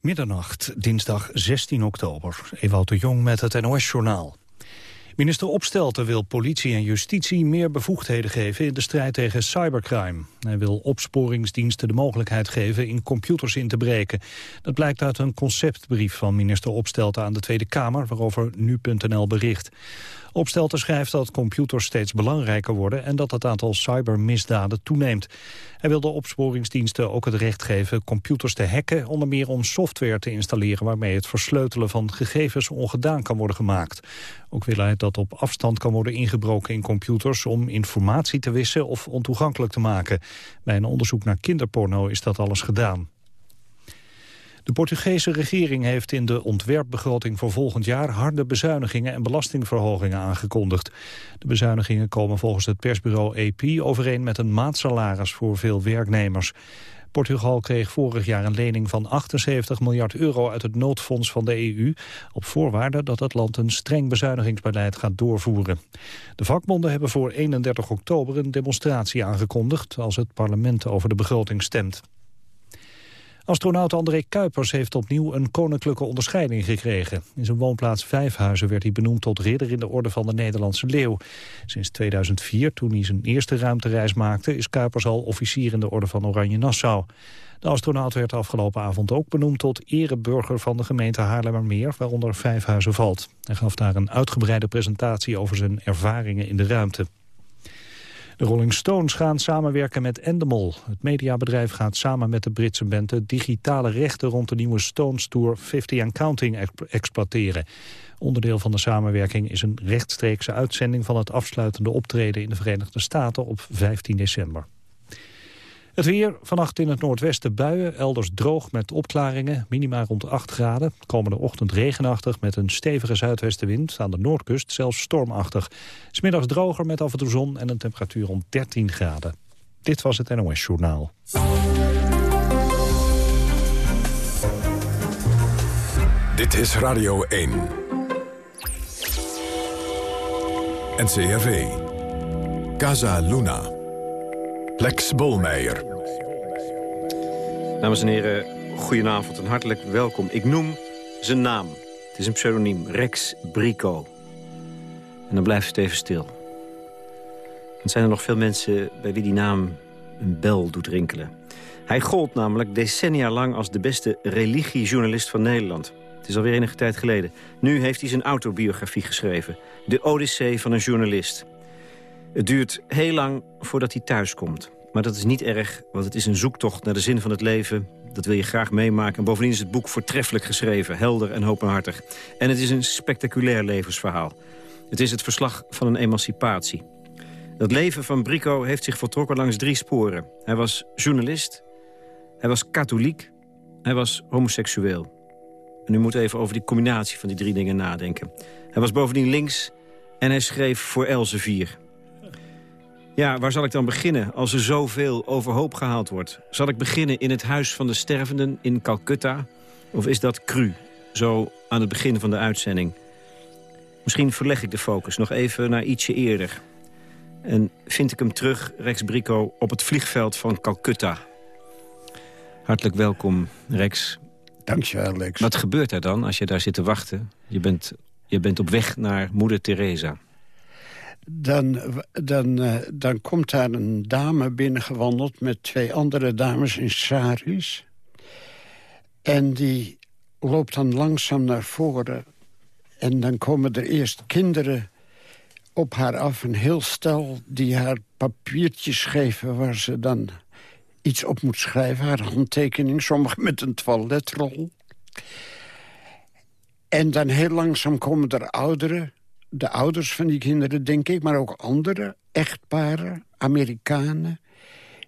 Middernacht, dinsdag 16 oktober. Ewout de Jong met het NOS-journaal. Minister Opstelten wil politie en justitie meer bevoegdheden geven in de strijd tegen cybercrime. Hij wil opsporingsdiensten de mogelijkheid geven in computers in te breken. Dat blijkt uit een conceptbrief van minister Opstelten aan de Tweede Kamer, waarover nu.nl bericht. Opstelten schrijft dat computers steeds belangrijker worden en dat het aantal cybermisdaden toeneemt. Hij wil de opsporingsdiensten ook het recht geven computers te hacken, onder meer om software te installeren waarmee het versleutelen van gegevens ongedaan kan worden gemaakt. Ook wil hij dat op afstand kan worden ingebroken in computers om informatie te wissen of ontoegankelijk te maken. Bij een onderzoek naar kinderporno is dat alles gedaan. De Portugese regering heeft in de ontwerpbegroting voor volgend jaar harde bezuinigingen en belastingverhogingen aangekondigd. De bezuinigingen komen volgens het persbureau AP overeen met een maatsalaris voor veel werknemers. Portugal kreeg vorig jaar een lening van 78 miljard euro uit het noodfonds van de EU... op voorwaarde dat het land een streng bezuinigingsbeleid gaat doorvoeren. De vakbonden hebben voor 31 oktober een demonstratie aangekondigd... als het parlement over de begroting stemt. Astronaut André Kuipers heeft opnieuw een koninklijke onderscheiding gekregen. In zijn woonplaats Vijfhuizen werd hij benoemd tot ridder in de orde van de Nederlandse Leeuw. Sinds 2004, toen hij zijn eerste ruimtereis maakte, is Kuipers al officier in de orde van Oranje Nassau. De astronaut werd afgelopen avond ook benoemd tot ereburger van de gemeente Haarlemmermeer, waaronder Vijfhuizen valt. Hij gaf daar een uitgebreide presentatie over zijn ervaringen in de ruimte. De Rolling Stones gaan samenwerken met Endemol. Het mediabedrijf gaat samen met de Britse band de digitale rechten rond de nieuwe Stones Tour 50 and Counting exploiteren. Onderdeel van de samenwerking is een rechtstreekse uitzending van het afsluitende optreden in de Verenigde Staten op 15 december. Het weer, vannacht in het noordwesten buien, elders droog met opklaringen, minima rond 8 graden. Komende ochtend regenachtig met een stevige zuidwestenwind, aan de noordkust zelfs stormachtig. Smiddags droger met af en toe zon en een temperatuur rond 13 graden. Dit was het NOS Journaal. Dit is Radio 1. NCRV. Casa Luna. Lex Bolmeijer. Dames en heren, goedenavond en hartelijk welkom. Ik noem zijn naam. Het is een pseudoniem, Rex Brico. En dan blijft het even stil. Dan zijn er nog veel mensen bij wie die naam een bel doet rinkelen. Hij gold namelijk decennia lang als de beste religiejournalist van Nederland. Het is alweer enige tijd geleden. Nu heeft hij zijn autobiografie geschreven. De Odyssee van een journalist. Het duurt heel lang voordat hij thuis komt. Maar dat is niet erg, want het is een zoektocht naar de zin van het leven. Dat wil je graag meemaken. En bovendien is het boek voortreffelijk geschreven, helder en openhartig. En het is een spectaculair levensverhaal. Het is het verslag van een emancipatie. Het leven van Brico heeft zich voltrokken langs drie sporen. Hij was journalist, hij was katholiek, hij was homoseksueel. En u moet even over die combinatie van die drie dingen nadenken. Hij was bovendien links en hij schreef voor Elsevier. Ja, waar zal ik dan beginnen als er zoveel overhoop gehaald wordt? Zal ik beginnen in het Huis van de Stervenden in Calcutta? Of is dat cru, zo aan het begin van de uitzending? Misschien verleg ik de focus nog even naar ietsje eerder. En vind ik hem terug, Rex Brico, op het vliegveld van Calcutta. Hartelijk welkom, Rex. Dankjewel, Lex. Wat gebeurt er dan als je daar zit te wachten? Je bent, je bent op weg naar moeder Teresa dan, dan, uh, dan komt daar een dame binnengewandeld... met twee andere dames in saris. En die loopt dan langzaam naar voren. En dan komen er eerst kinderen op haar af. Een heel stel die haar papiertjes geven... waar ze dan iets op moet schrijven. Haar handtekening, sommigen met een toiletrol. En dan heel langzaam komen er ouderen de ouders van die kinderen, denk ik... maar ook andere echtparen, Amerikanen...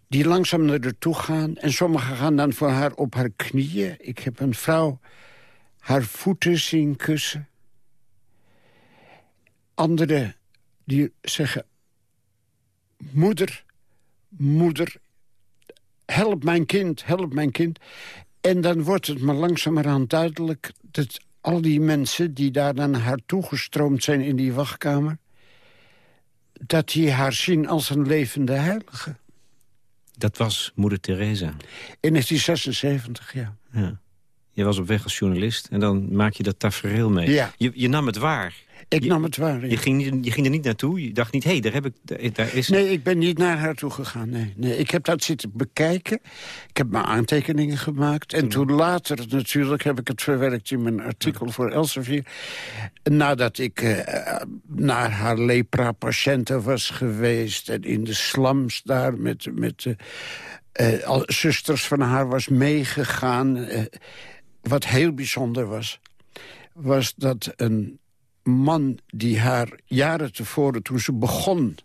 die langzaam naar haar toe gaan. En sommigen gaan dan voor haar op haar knieën. Ik heb een vrouw haar voeten zien kussen. Anderen die zeggen... Moeder, moeder, help mijn kind, help mijn kind. En dan wordt het me langzamerhand duidelijk... dat al die mensen die daar naar haar toegestroomd zijn in die wachtkamer... dat die haar zien als een levende heilige. Dat was moeder Teresa? In 1976, ja. ja. Je was op weg als journalist en dan maak je dat tafereel mee. Ja. Je, je nam het waar. Ik Je- nam het waar. ja. Je ging, je ging er niet naartoe. Je dacht niet, hé, hey, daar, heb ik, daar- daar is... Nee, ik ben niet naar haar toe gegaan. Nee, nee. Ik heb dat zitten bekijken. Ik heb mijn aantekeningen gemaakt. En toen later natuurlijk heb ik het verwerkt in mijn artikel voor Elsevier. Nadat ik eh, naar haar lepra-patiënten was geweest... en in de slums daar met, met eh, al- zusters van haar was meegegaan. Wat heel bijzonder was, was dat een man die haar jaren tevoren, toen ze begon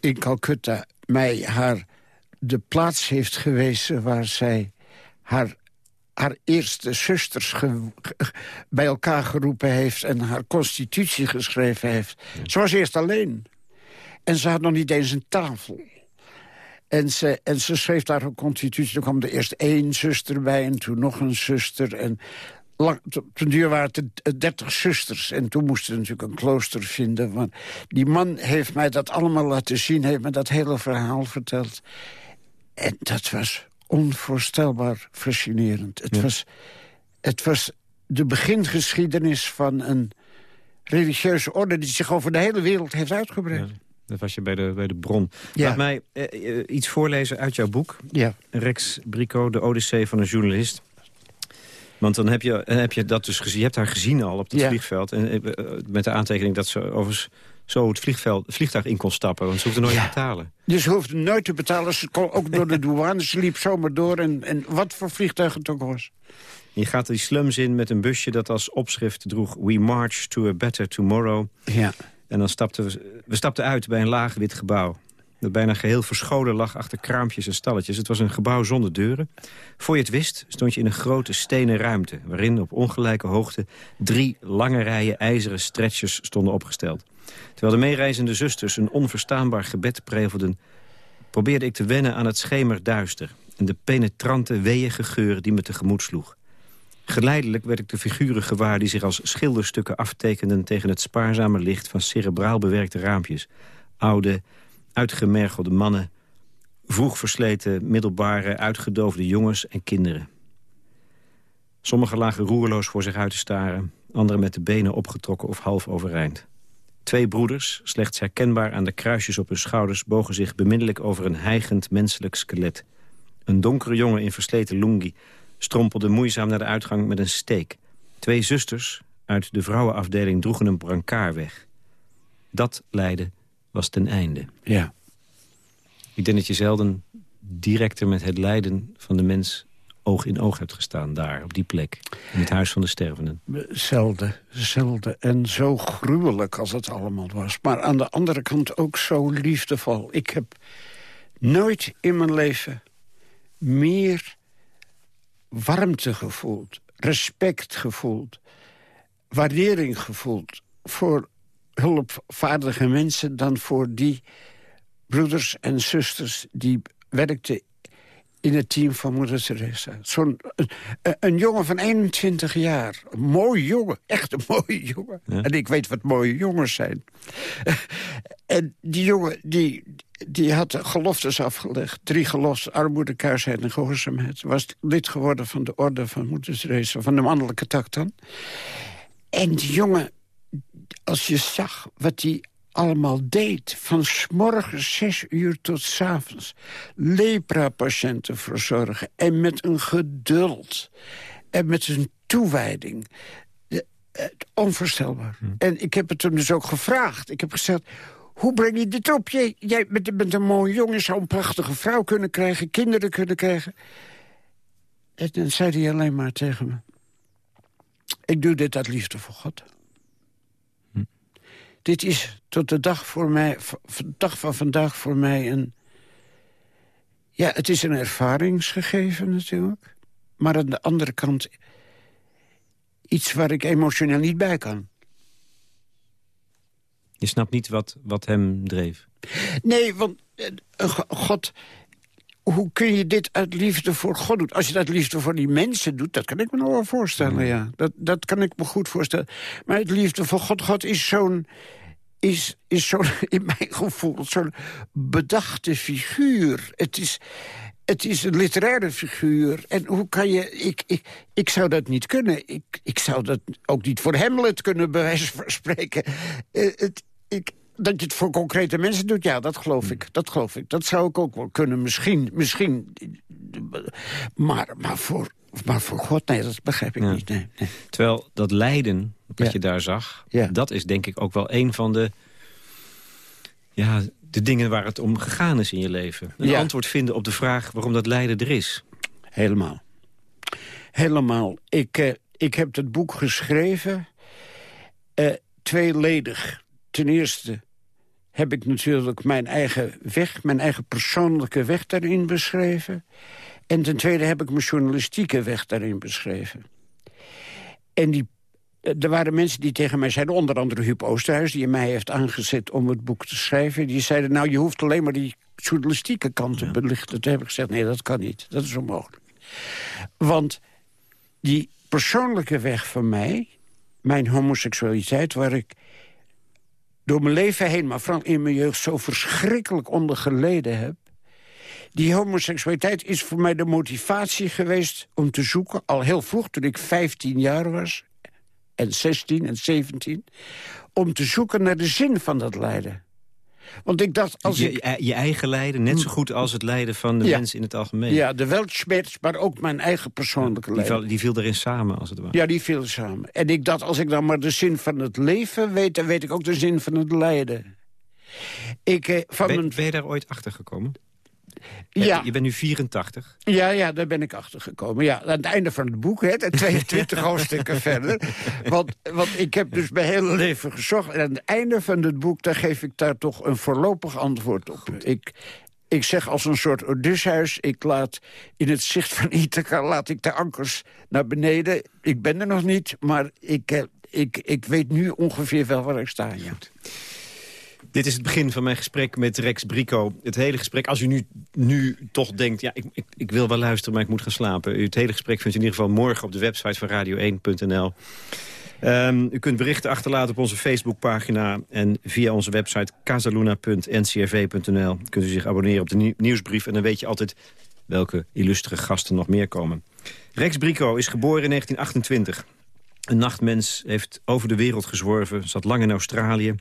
in Calcutta mij haar de plaats heeft gewezen waar zij haar, haar eerste zusters ge- ge- bij elkaar geroepen heeft... en haar constitutie geschreven heeft. Ze was eerst alleen. En ze had nog niet eens een tafel. En ze, en ze schreef daar een constitutie. Toen kwam er eerst één zuster bij en toen nog een zuster. En lang, ten duur waren het eh, dertig zusters. En toen moesten we natuurlijk een klooster vinden. Want die man heeft mij dat allemaal laten zien. Heeft me dat hele verhaal verteld. En dat was onvoorstelbaar fascinerend. Het, Ja. was, het was de begingeschiedenis van een religieuze orde... die zich over de hele wereld heeft uitgebreid. Ja, dat was je bij de, bij de bron. Ja. Laat mij eh, eh, iets voorlezen uit jouw boek. Ja. Rex Brico, de Odyssee van een journalist. Want dan heb je, dan heb je dat dus gezien. Je hebt haar gezien al op het Ja. vliegveld. En, eh, eh, met de aantekening dat ze overigens zo het vliegveld, vliegtuig in kon stappen. Want ze hoefde nooit Ja. te betalen. Dus ze hoefde nooit te betalen. Ze kon ook door de douane. Ze liep zomaar door. En, en wat voor vliegtuig het ook was. Je gaat die slums in met een busje dat als opschrift droeg... We march to a better tomorrow. Ja. En dan stapten we, stapten uit bij een laag wit gebouw. Dat bijna geheel verscholen lag achter kraampjes en stalletjes. Het was een gebouw zonder deuren. Voor je het wist stond je in een grote stenen ruimte... waarin op ongelijke hoogte drie lange rijen ijzeren stretchers stonden opgesteld. Terwijl de meereizende zusters een onverstaanbaar gebed prevelden... probeerde ik te wennen aan het schemerduister... en de penetrante, weeënge geur die me tegemoet sloeg. Geleidelijk werd ik de figuren gewaar die zich als schilderstukken aftekenden... tegen het spaarzame licht van cerebraal bewerkte raampjes. Oude, uitgemergelde mannen, vroeg versleten, middelbare, uitgedoofde jongens en kinderen. Sommigen lagen roerloos voor zich uit te staren, anderen met de benen opgetrokken of half overeind. Twee broeders, slechts herkenbaar aan de kruisjes op hun schouders... bogen zich bemiddelijk over een hijgend menselijk skelet. Een donkere jongen in versleten lungi strompelde moeizaam naar de uitgang met een steek. Twee zusters uit de vrouwenafdeling droegen een brancard weg. Dat lijden was ten einde. Ja. Ik denk dat je zelden directer met het lijden van de mens oog in oog hebt gestaan daar, op die plek. In het huis van de stervenden. Zelden, zelden. En zo gruwelijk als het allemaal was. Maar aan de andere kant ook zo liefdevol. Ik heb nooit in mijn leven meer warmte gevoeld. Respect gevoeld. Waardering gevoeld. Voor hulpvaardige mensen dan voor die broeders en zusters... die werkten in het team van Moeder Teresa. Zo'n, een, een jongen van 21 jaar. Een mooi jongen, echt een mooie jongen. Ja. En ik weet wat mooie jongens zijn. en die jongen, die, die had geloftes afgelegd. Drie geloftes, armoede, kuisheid en gehoorzaamheid. Was lid geworden van de orde van Moeder Teresa, van de mannelijke tak dan. En die jongen, als je zag wat hij allemaal deed... van s morgens zes uur tot s avonds... lepra-patiënten verzorgen en met een geduld... en met een toewijding... Onvoorstelbaar. En ik heb het hem dus ook gevraagd. Ik heb gezegd, hoe breng je dit op? Jij, jij bent, bent een mooie jongen, zou een prachtige vrouw kunnen krijgen... kinderen kunnen krijgen. En dan zei hij alleen maar tegen me... ik doe dit uit liefde voor God. Dit is tot de dag, voor mij, dag van vandaag voor mij een... Ja, het is een ervaringsgegeven natuurlijk. Maar aan de andere kant iets waar ik emotioneel niet bij kan. Je snapt niet wat, wat hem dreef. Nee, want Go- God... Hoe kun je dit uit liefde voor God doen? Als je dat liefde voor die mensen doet, dat kan ik me nog wel voorstellen, ja. Dat, dat kan ik me goed voorstellen. Maar het liefde voor God, God is zo'n... Is, is zo'n, in mijn gevoel, zo'n bedachte figuur. Het is... het is een literaire figuur. En hoe kan je... Ik, ik, ik zou dat niet kunnen. Ik, ik zou dat ook niet voor Hamlet kunnen, bij wijze van spreken. Uh, het, ik, dat je het voor concrete mensen doet, ja, dat geloof ik. Dat geloof ik. Dat zou ik ook wel kunnen, misschien. misschien maar, maar, voor, maar voor God, nee, dat begrijp ik niet. Nee, nee. Terwijl dat lijden, dat je daar zag... Ja. dat is denk ik ook wel een van de... Ja, de dingen waar het om gegaan is in je leven. Een antwoord vinden op de vraag waarom dat lijden er is. Helemaal. Helemaal. Ik, uh, ik heb het boek geschreven... Uh, tweeledig. Ten eerste heb ik natuurlijk mijn eigen weg... mijn eigen persoonlijke weg daarin beschreven. En ten tweede heb ik mijn journalistieke weg daarin beschreven. En die, eh, er waren mensen die tegen mij zeiden... onder andere Huub Oosterhuis, die mij heeft aangezet om het boek te schrijven... die zeiden, nou, je hoeft alleen maar die journalistieke kant te belichten. Toen heb ik gezegd, nee, dat kan niet. Dat is onmogelijk. Want die persoonlijke weg van mij, mijn homoseksualiteit... waar ik door mijn leven heen, maar vooral in mijn jeugd... zo verschrikkelijk onder geleden heb... die homoseksualiteit is voor mij de motivatie geweest om te zoeken... al heel vroeg, toen ik 15 jaar was, en 16 en 17... om te zoeken naar de zin van dat lijden. Want ik dacht, als je, ik... je eigen lijden, net zo goed als het lijden van de mensen in het algemeen. Ja, de weltschmerz, maar ook mijn eigen persoonlijke die lijden. Viel, die viel erin samen, als het ware. Ja, die viel samen. En ik dacht, als ik dan maar de zin van het leven weet... dan weet ik ook de zin van het lijden. Ik, eh, van ben, ben je daar ooit achter gekomen? Ja. Je bent nu 84. Ja, ja, daar ben ik achter gekomen. Ja, aan het einde van het boek, hè, 22 hoofdstukken verder. Want, want ik heb dus mijn hele leven gezocht. En aan het einde van het boek, daar geef ik daar toch een voorlopig antwoord op. Ik, ik zeg als een soort Odysseus, ik laat in het zicht van Ithaca... laat ik de ankers naar beneden. Ik ben er nog niet, maar ik, eh, ik, ik weet nu ongeveer wel waar ik sta. Ja. Dit is het begin van mijn gesprek met Rex Brico. Het hele gesprek, als u nu, nu toch denkt... ja, ik, ik, wil wel luisteren, maar ik moet gaan slapen. Het hele gesprek vindt u in ieder geval morgen op de website van radio1.nl. Um, u kunt berichten achterlaten op onze Facebookpagina... en via onze website casaluna.ncrv.nl kunt u zich abonneren op de nieuwsbrief... en dan weet je altijd welke illustere gasten nog meer komen. Rex Brico is geboren in 1928. Een nachtmens heeft over de wereld gezworven, zat lang in Australië...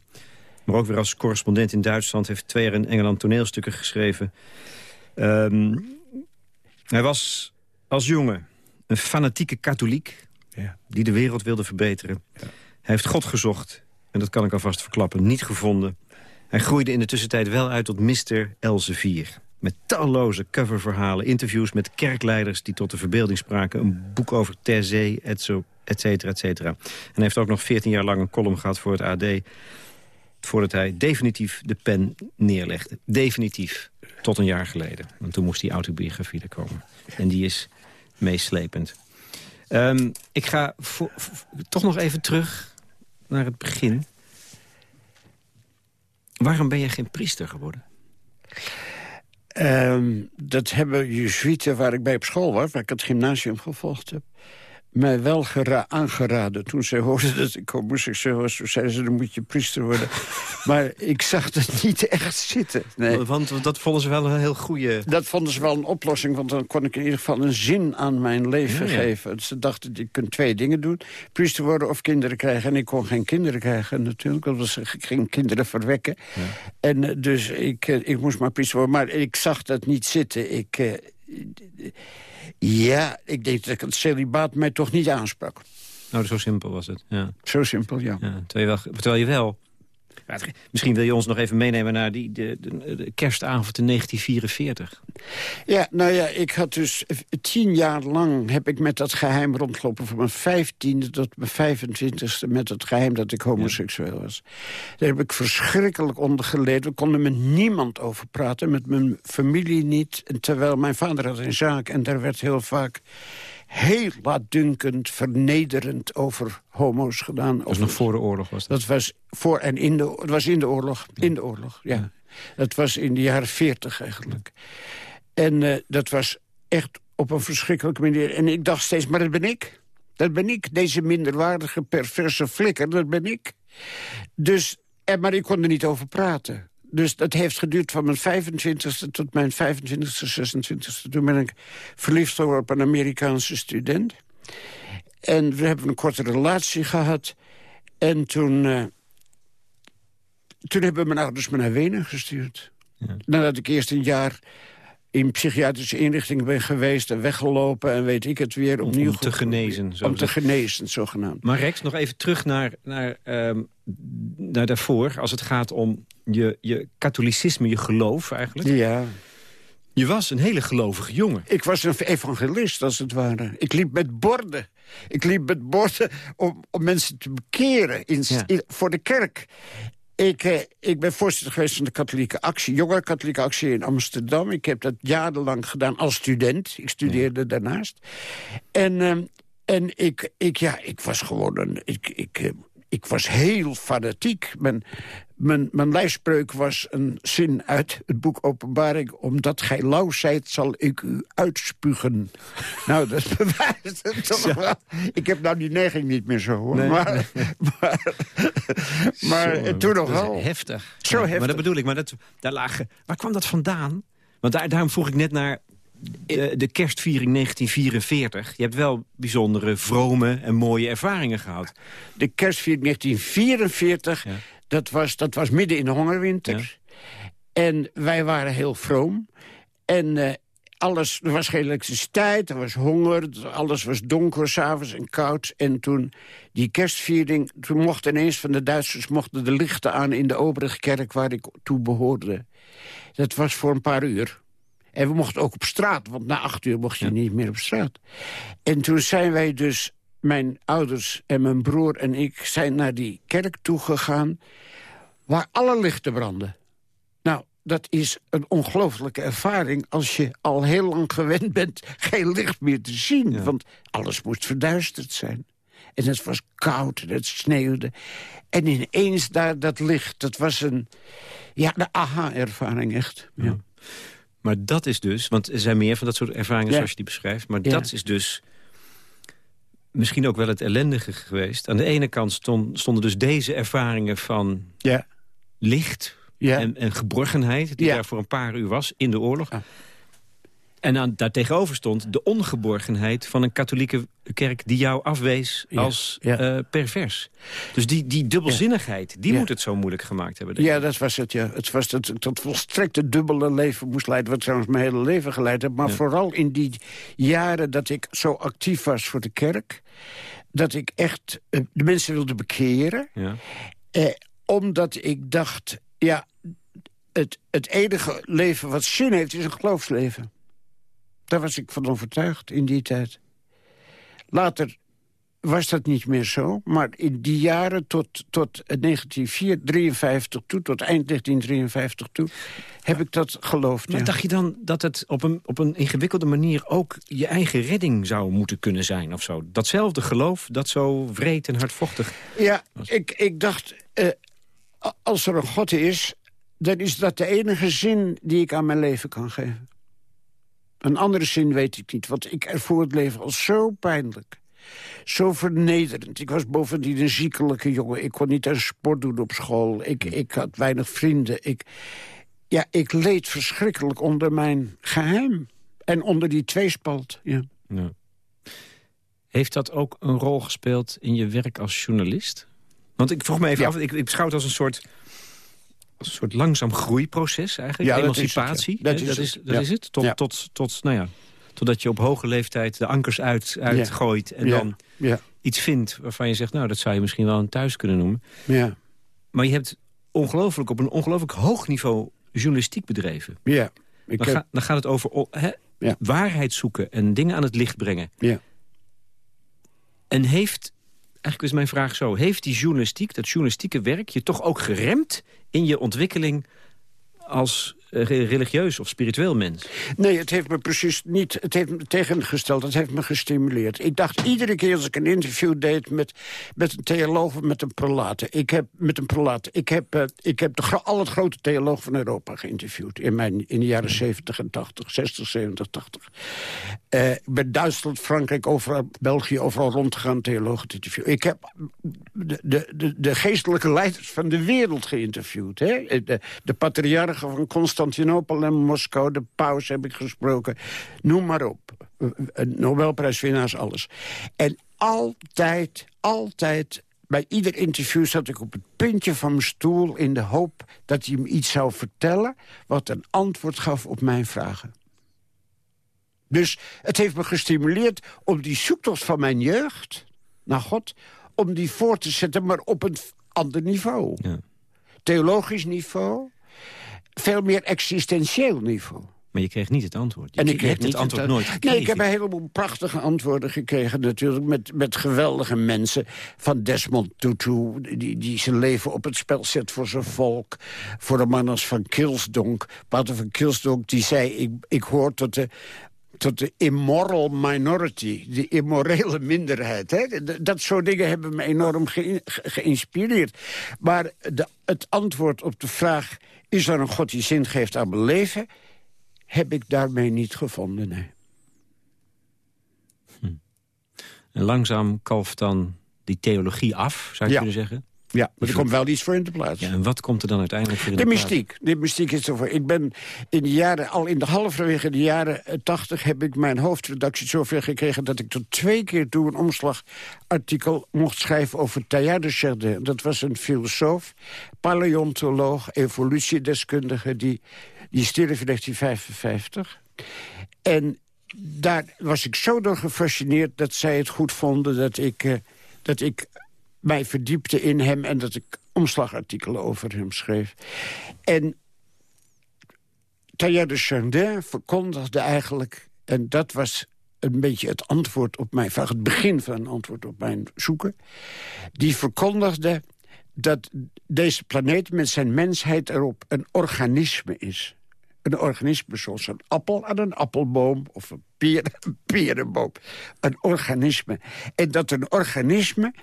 Maar ook weer als correspondent in Duitsland. Heeft twee jaar in Engeland toneelstukken geschreven. Um, hij was als jongen een fanatieke katholiek... Ja. die de wereld wilde verbeteren. Ja. Hij heeft God gezocht, en dat kan ik alvast verklappen, niet gevonden. Hij groeide in de tussentijd wel uit tot Mr. Elsevier. Met talloze coververhalen, interviews met kerkleiders... die tot de verbeelding spraken, een boek over Terzee, et cetera, et cetera. En hij heeft ook nog 14 jaar lang een column gehad voor het AD voordat hij definitief de pen neerlegde. Definitief. Tot een jaar geleden. Want toen moest die autobiografie er komen. En die is meeslepend. Um, ik ga toch nog even terug naar het begin. Waarom ben je geen priester geworden? Um, dat hebben jezuïeten waar ik bij op school was... waar ik het gymnasium gevolgd heb mij wel aangeraden. Toen zij hoorden dat ik homoseksueel was, toen zeiden ze, dan moet je priester worden. maar ik zag het niet echt zitten. Nee. Want dat vonden ze wel een heel goede... Dat vonden ze wel een oplossing, want dan kon ik in ieder geval een zin aan mijn leven geven. Ze dachten, je kunt twee dingen doen. Priester worden of kinderen krijgen. En ik kon geen kinderen krijgen natuurlijk, want ik ging kinderen verwekken. Ja. En eh, dus ik, eh, ik moest maar priester worden. Maar ik zag dat niet zitten. Ik... Ja, ik denk dat het celibaat mij toch niet aansprak. Nou, zo simpel was het. Ja. Zo simpel, ja. ja terwijl, je wel, terwijl je wel Misschien wil je ons nog even meenemen naar die, de, de, kerstavond in 1944. Ja, nou ja, ik had dus tien jaar lang heb ik met dat geheim rondgelopen... van mijn vijftiende tot mijn vijfentwintigste met het geheim dat ik homoseksueel was. Daar heb ik verschrikkelijk onder geleden. Ik kon met niemand over praten, met mijn familie niet. Terwijl mijn vader had een zaak en daar werd heel vaak heel laatdunkend, vernederend over homo's gedaan. Dat was nog voor de oorlog? Was dat? dat was voor en in de, het was in de oorlog. In de oorlog, ja. ja. Dat was in de jaren veertig eigenlijk. En uh, dat was echt op een verschrikkelijke manier. En ik dacht steeds, maar dat ben ik. Dat ben ik. Deze minderwaardige, perverse flikker, dat ben ik. Dus, en, maar ik kon er niet over praten. Dus dat heeft geduurd van mijn 25ste tot mijn 25ste, 26ste. Toen ben ik verliefd geworden op een Amerikaanse student. En we hebben een korte relatie gehad. En toen, uh, toen hebben mijn ouders me naar Wenen gestuurd. Ja. Nadat ik eerst een jaar in psychiatrische inrichtingen ben geweest... en weggelopen en weet ik het weer opnieuw... Om te genezen. Zo om te genezen, zogenaamd. Maar Rex, nog even terug naar, naar, um, naar daarvoor... als het gaat om je, je katholicisme, je geloof eigenlijk. Ja. Je was een hele gelovige jongen. Ik was een evangelist, als het ware. Ik liep met borden. Ik liep met borden om, om mensen te bekeren in, voor de kerk. Ik, eh, ik ben voorzitter geweest van de katholieke actie, jonge katholieke actie in Amsterdam. Ik heb dat jarenlang gedaan als student. Ik studeerde daarnaast. En, uh, en ik, ik, ja, ik was gewoon een... Ik, ik, eh, ik was heel fanatiek. Mijn, mijn, mijn lijfspreuk was een zin uit het boek Openbaring... omdat gij lauw zijt, zal ik u uitspugen. nou, dat bewijst het toch wel. Ik heb nou die neiging niet meer zo, hoor. maar, maar, maar toen nog wel. Heftig. Zo heftig. Maar dat bedoel ik. Maar dat, daar lagen, waar kwam dat vandaan? Want daar, daarom vroeg ik net naar de, de, kerstviering 1944. Je hebt wel bijzondere, vrome en mooie ervaringen gehad. De kerstviering 1944, dat, was, dat was midden in de hongerwinter. En wij waren heel vroom. En uh, alles, er was geen elektriciteit, er was honger, alles was donker, s'avonds en koud. En toen die kerstviering, toen mochten ineens van de Duitsers mochten de lichten aan in de overige kerk waar ik toe behoorde. Dat was voor een paar uur. En we mochten ook op straat, want na acht uur mocht je niet meer op straat. En toen zijn wij dus, mijn ouders en mijn broer en ik... zijn naar die kerk toegegaan waar alle lichten branden. Nou, dat is een ongelooflijke ervaring... als je al heel lang gewend bent geen licht meer te zien. Want alles moest verduisterd zijn. En het was koud en het sneeuwde. En ineens daar dat licht, dat was een... Ja, de aha-ervaring echt. ja. Maar dat is dus, want er zijn meer van dat soort ervaringen zoals je die beschrijft... maar dat is dus misschien ook wel het ellendige geweest. Aan de ene kant stond, stonden dus deze ervaringen van ja. licht en, en, geborgenheid... die daar voor een paar uur was in de oorlog. En aan, daartegenover stond de ongeborgenheid van een katholieke kerk... die jou afwees als eh, pervers. Dus die, die dubbelzinnigheid, die moet het zo moeilijk gemaakt hebben. Ja, dat was het, ja. Het was dat, dat volstrekte dubbele leven moest leiden... wat trouwens mijn hele leven geleid heb. Maar vooral in die jaren dat ik zo actief was voor de kerk... dat ik echt eh, de mensen wilde bekeren. Ja. Eh, omdat ik dacht, ja, het, het enige leven wat zin heeft is een geloofsleven. Daar was ik van overtuigd in die tijd. Later was dat niet meer zo. Maar in die jaren tot, tot 1953 toe, tot eind 1953 toe... heb ik dat geloofd, Maar dacht je dan dat het op een, op een ingewikkelde manier... ook je eigen redding zou moeten kunnen zijn of zo? Datzelfde geloof dat zo wreed en hardvochtig Ja, ik, ik dacht... Uh, als er een God is, dan is dat de enige zin die ik aan mijn leven kan geven. Een andere zin weet ik niet, want ik ervoer het leven als zo pijnlijk. Zo vernederend. Ik was bovendien een ziekelijke jongen. Ik kon niet aan sport doen op school. Ik, ik had weinig vrienden. Ik, ja, ik leed verschrikkelijk onder mijn geheim. En onder die tweespalt, ja. ja. Heeft dat ook een rol gespeeld in je werk als journalist? Want ik vroeg me even af, ik, ik beschouw het als een soort een soort langzaam groeiproces eigenlijk, emancipatie. Dat is het. Dat is, dat is, het, tot, tot, tot, nou ja, totdat je op hoge leeftijd de ankers uit, uitgooit... en dan iets vindt waarvan je zegt... nou, dat zou je misschien wel een thuis kunnen noemen. Ja. Maar je hebt ongelooflijk op een ongelooflijk hoog niveau journalistiek bedreven. Ja. Dan, dan, gaat het over waarheid zoeken en dingen aan het licht brengen. Ja. En heeft eigenlijk is mijn vraag zo. Heeft die journalistiek, dat journalistieke werk... je toch ook geremd in je ontwikkeling als religieus of spiritueel mens. Nee, het heeft me precies niet... Het heeft me tegengesteld, het heeft me gestimuleerd. Ik dacht iedere keer als ik een interview deed met, met een theoloog of met een prelaat. Ik heb, met een prelaat. Ik heb, uh, ik heb de, al het grote theoloog van Europa geïnterviewd. In, mijn, in de jaren 70 en 80, 60, 70, 80. Uh, ik ben Duitsland, Frankrijk, overal, België, overal rondgegaan theologen te interviewen. Ik heb de, de, de, de geestelijke leiders van de wereld geïnterviewd. Hè? De, de patriarchen van Constantinopel en Moskou, de paus heb ik gesproken. Noem maar op. Nobelprijswinnaars, alles. En altijd, altijd bij ieder interview zat ik op het puntje van mijn stoel... in de hoop dat hij me iets zou vertellen... wat een antwoord gaf op mijn vragen. Dus het heeft me gestimuleerd om die zoektocht van mijn jeugd naar God... om die voor te zetten, maar op een ander niveau. Ja. Theologisch niveau, veel meer existentieel niveau. Maar je kreeg niet het antwoord. Je en ik kreeg niet het antwoord nooit gekregen. Nee, ik heb een heleboel prachtige antwoorden gekregen natuurlijk... met, met geweldige mensen. Van Desmond Tutu, die, die zijn leven op het spel zet voor zijn volk. Voor de man als Van Kilsdonk. Pater van Kilsdonk, die zei... ik, ik hoor tot de tot de immoral minority, de immorele minderheid. Hè? Dat soort dingen hebben me enorm geïnspireerd. Maar de, het antwoord op de vraag... is er een God die zin geeft aan mijn leven... heb ik daarmee niet gevonden, nee. Hm. En langzaam kalft dan die theologie af, zou je kunnen zeggen? Ja, maar er komt wel iets voor in de plaats. Ja, en wat komt er dan uiteindelijk voor in de, de mystiek. De mystiek is ervoor. Ik ben in de jaren, al in de halverwege de jaren tachtig... heb ik mijn hoofdredactie zover gekregen... dat ik tot twee keer toe een omslagartikel mocht schrijven... over Teilhard de Chardin. Dat was een filosoof, paleontoloog, evolutiedeskundige... die, die stierf in 1955. En daar was ik zo door gefascineerd dat zij het goed vonden... dat ik, uh, dat ik mij verdiepte in hem en dat ik omslagartikelen over hem schreef. En Taillard de Chardin verkondigde eigenlijk... en dat was een beetje het antwoord op mijn vraag... het begin van een antwoord op mijn zoeken... die verkondigde dat deze planeet met zijn mensheid erop een organisme is. Een organisme zoals een appel aan een appelboom of een, peer, een perenboom. Een organisme. En dat een organisme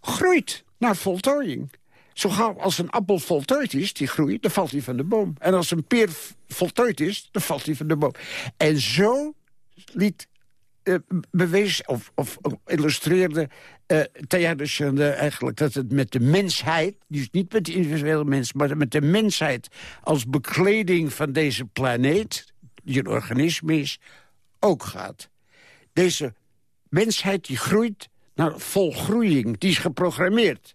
groeit naar voltooiing. Zo gauw als een appel voltooid is, die groeit, dan valt hij van de boom. En als een peer voltooid is, dan valt hij van de boom. En zo liet uh, of, illustreerde uh, eigenlijk dat het met de mensheid... dus niet met de individuele mens, maar met de mensheid... als bekleding van deze planeet, die een organisme is, ook gaat. Deze mensheid die groeit naar volgroeiing. Die is geprogrammeerd.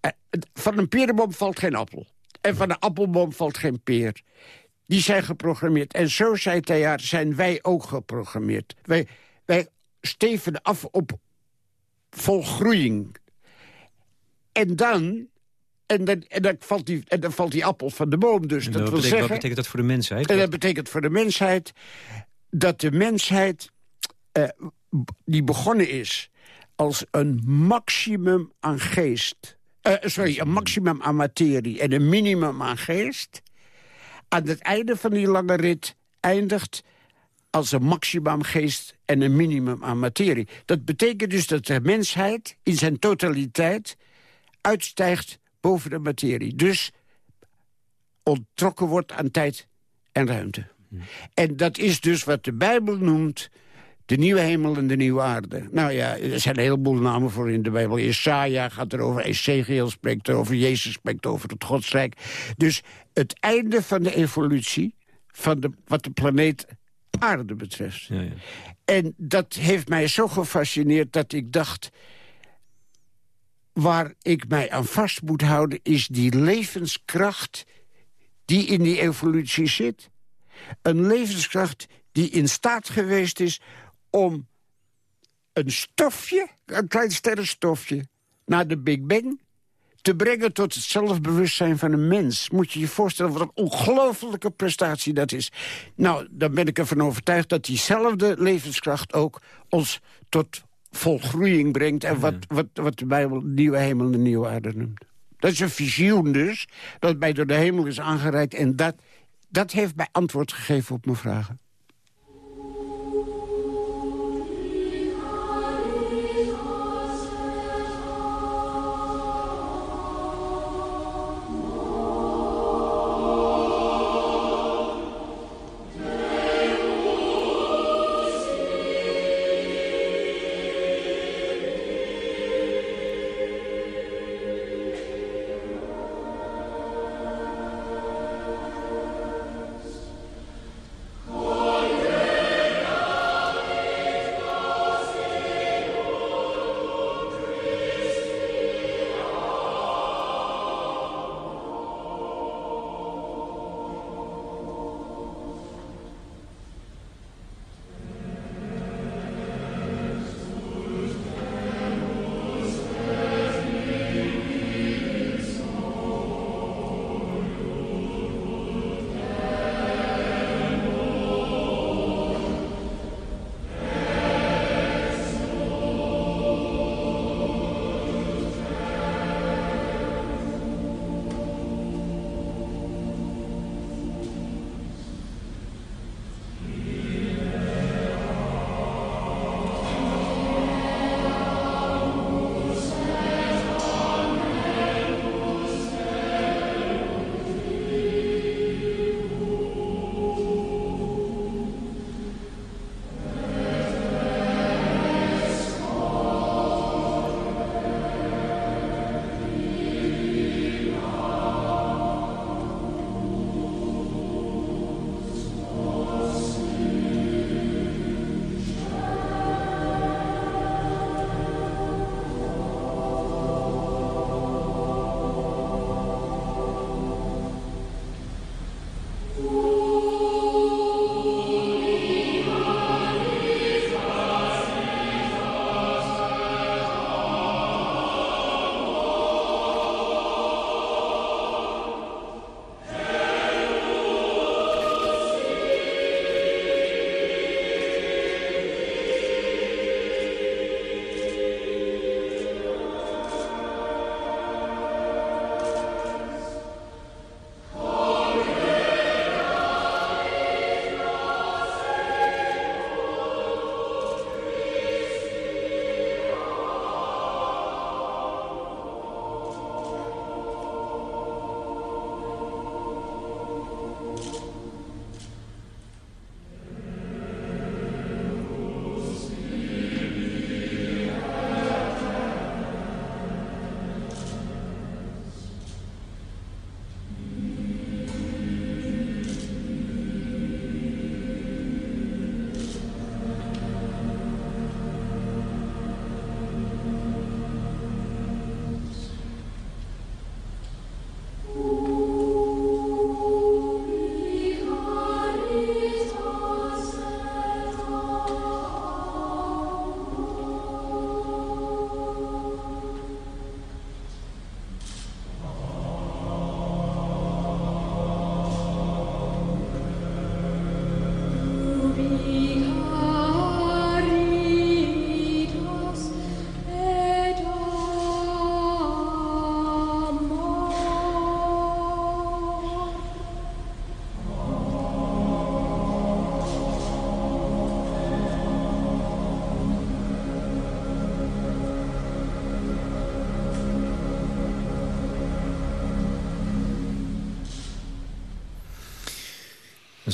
Eh, van een perenboom valt geen appel. En van een appelboom valt geen peer. Die zijn geprogrammeerd. En zo, zei Theater, zijn wij ook geprogrammeerd. Wij, wij steven af op volgroeiing. En dan en dan, en, dan valt die, en dan valt die appel van de boom. Dus dat wil betekent, zeggen, wat betekent dat voor de mensheid? En dat betekent voor de mensheid dat de mensheid uh, die begonnen is als een maximum aan geest... Uh, sorry, een maximum aan materie en een minimum aan geest... aan het einde van die lange rit eindigt als een maximum geest en een minimum aan materie. Dat betekent dus dat de mensheid in zijn totaliteit uitstijgt boven de materie. Dus onttrokken wordt aan tijd en ruimte. Hmm. En dat is dus wat de Bijbel noemt de nieuwe hemel en de nieuwe aarde. Nou ja, er zijn een heleboel namen voor in de Bijbel. Jesaja gaat erover, Ezekiel spreekt erover, Jezus spreekt over het Godsrijk. Dus het einde van de evolutie, van de, wat de planeet aarde betreft. Ja, ja. En dat heeft mij zo gefascineerd dat ik dacht... waar ik mij aan vast moet houden is die levenskracht die in die evolutie zit. Een levenskracht die in staat geweest is om een stofje, een klein sterrenstofje... naar de Big Bang te brengen tot het zelfbewustzijn van een mens. Moet je je voorstellen wat een ongelofelijke prestatie dat is. Nou, dan ben ik ervan overtuigd dat diezelfde levenskracht ook ons tot volgroeiing brengt... en wat, wat, wat de Bijbel nieuwe hemel en nieuwe aarde noemt. Dat is een visioen dus, dat mij door de hemel is aangereikt. En dat, dat heeft mij antwoord gegeven op mijn vragen.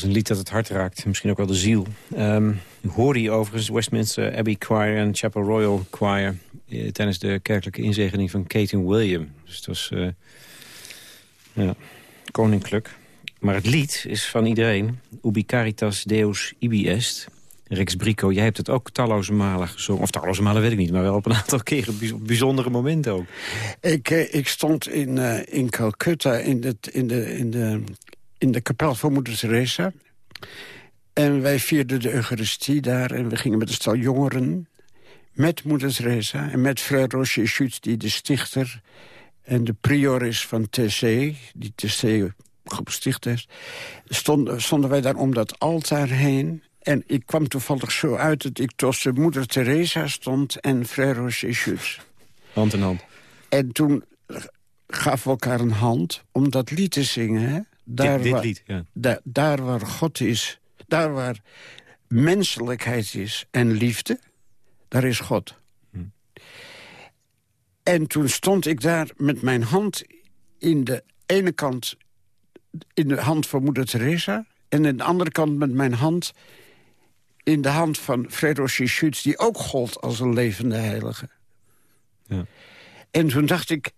Een lied dat het hart raakt, misschien ook wel de ziel. Um, hoorde je overigens Westminster Abbey Choir en Chapel Royal Choir... Eh, tijdens de kerkelijke inzegening van Kate William. Dus het was uh, ja, koninklijk. Maar het lied is van iedereen. Ubi caritas deus ibi est. Rex Brico, jij hebt het ook talloze malen gezongen. Of talloze malen weet ik niet, maar wel op een aantal keren. Bijzondere momenten ook. Ik, eh, ik stond in, in Calcutta in, de, in, de, in de in de kapel van Moeder Teresa. En wij vierden de Eucharistie daar en we gingen met een stel jongeren... met Moeder Teresa en met Frère Roger Schutz, die de stichter... en de prior is van TC, die TC gesticht heeft... Stonden, stonden wij daar om dat altaar heen... En ik kwam toevallig zo uit dat ik tussen moeder Teresa stond en Frère Roger Schutz. Hand in hand. En toen gaven elkaar een hand om dat lied te zingen. Daar dit, waar, lied, ja. da, daar waar God is, daar waar menselijkheid is en liefde, daar is God. Hm. En toen stond ik daar met mijn hand in de ene kant... in de hand van moeder Teresa... en in de andere kant met mijn hand in de hand van Fredo Schütz... die ook gold als een levende heilige. Ja. En toen dacht ik...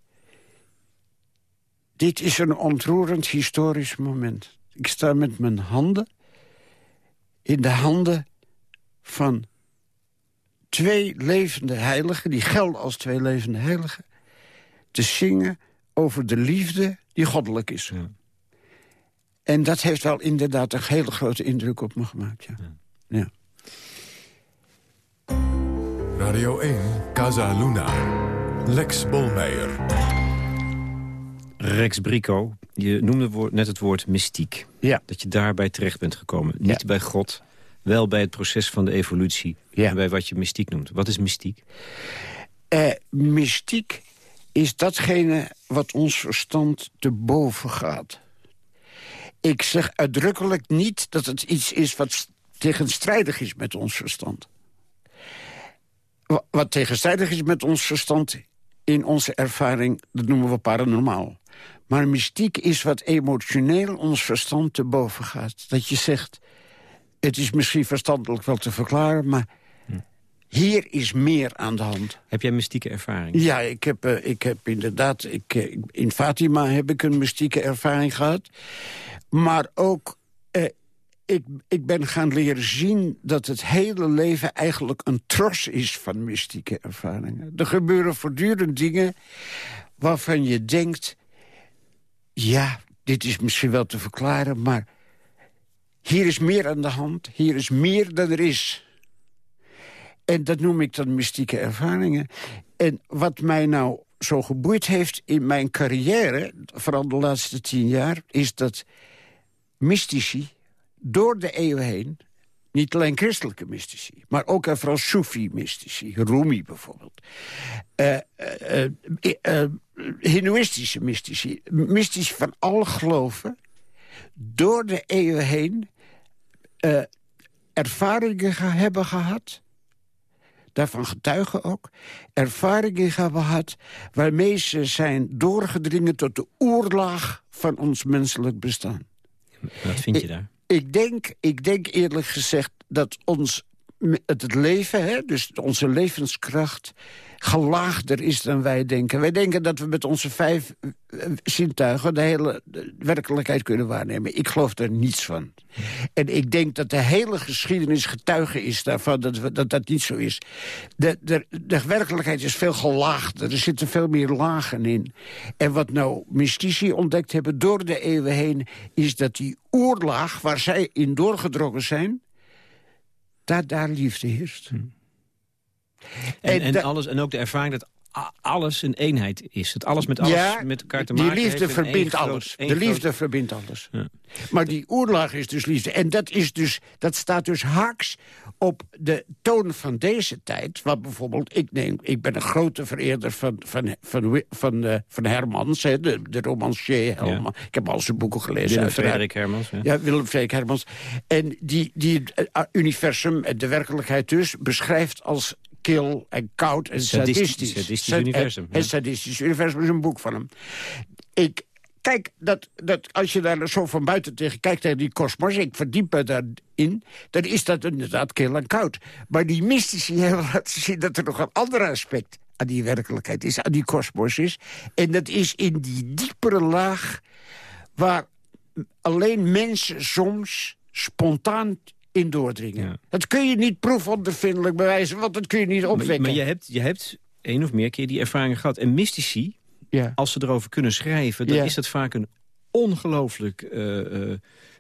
dit is een ontroerend historisch moment. Ik sta met mijn handen in de handen van twee levende heiligen... die gelden als twee levende heiligen... te zingen over de liefde die goddelijk is. Ja. En dat heeft wel inderdaad een hele grote indruk op me gemaakt, ja. ja. Radio 1, Casa Luna. Lex Bolmeijer. Rex Brico, je noemde net het woord mystiek. Ja. Dat je daarbij terecht bent gekomen. Niet bij God, wel bij het proces van de evolutie. Ja. En bij wat je mystiek noemt. Wat is mystiek? Uh, mystiek is datgene wat ons verstand te boven gaat. Ik zeg uitdrukkelijk niet dat het iets is wat tegenstrijdig is met ons verstand. Wat tegenstrijdig is met ons verstand in onze ervaring, dat noemen we paranormaal. Maar mystiek is wat emotioneel ons verstand te boven gaat. Dat je zegt, het is misschien verstandelijk wel te verklaren... maar hier is meer aan de hand. Heb jij mystieke ervaring? Ja, ik heb, uh, ik heb inderdaad... Ik, uh, in Fatima heb ik een mystieke ervaring gehad. Maar ook... Uh, ik, ik ben gaan leren zien dat het hele leven eigenlijk een tros is van mystieke ervaringen. Er gebeuren voortdurend dingen waarvan je denkt... ja, dit is misschien wel te verklaren, maar... hier is meer aan de hand, hier is meer dan er is... En dat noem ik dan mystieke ervaringen. En wat mij nou zo geboeid heeft in mijn carrière... vooral de laatste tien jaar... is dat mystici door de eeuwen heen... niet alleen christelijke mystici, maar ook en vooral Sufi-mystici. Rumi bijvoorbeeld. Uh, uh, uh, Hindoeïstische mystici. Mystici van alle geloven... door de eeuwen heen... ervaringen hebben gehad daarvan getuigen ook... ervaringen hebben gehad waarmee ze zijn doorgedringen... tot de oerlaag van ons menselijk bestaan. Wat vind je daar? Ik, denk, ik denk eerlijk gezegd dat ons het leven, hè, dus onze levenskracht gelaagder is dan wij denken. Wij denken dat we met onze vijf eh, zintuigen de hele werkelijkheid kunnen waarnemen. Ik geloof er niets van. En ik denk dat de hele geschiedenis getuige is daarvan dat we, dat, dat niet zo is. De, de, de werkelijkheid is veel gelaagder. Er zitten veel meer lagen in. En wat nou mystici ontdekt hebben door de eeuwen heen... is dat die oerlaag waar zij in doorgedrongen zijn... dat daar liefde heerst. Hm. En, en, alles, en ook de ervaring dat alles een eenheid is. Dat alles met alles met elkaar te maken heeft. die liefde verbindt alles. de liefde verbindt alles. Ja. Maar die oerlaag is dus liefde. En dat, is dus, dat staat dus haaks op de toon van deze tijd. Wat bijvoorbeeld, ik, neem, ik ben een grote vereerder van, van, van, van, uh, van Hermans, hè, de, de romancier. Ik heb al zijn boeken gelezen. Willem Frederik Hermans. Ja, ja Willem Frederik Hermans. En die, die uh, universum, de werkelijkheid dus, beschrijft als kil en koud en sadistisch. Sadistisch universum. En, sadistisch universum is een boek van hem. Ik, kijk, dat, dat als je daar zo van buiten tegen kijkt tegen die kosmos... ik verdiep me daarin, dan is dat inderdaad kil en koud. Maar die mystici hebben laten zien dat er nog een ander aspect aan die werkelijkheid is, aan die kosmos is. En dat is in die diepere laag waar alleen mensen soms spontaan in doordringen. Dat kun je niet proefondervindelijk bewijzen, want dat kun je niet opwekken. Maar, je, hebt, je hebt één of meer keer die ervaringen gehad. En mystici, ja. als ze erover kunnen schrijven... dan is dat vaak een ongelooflijk uh,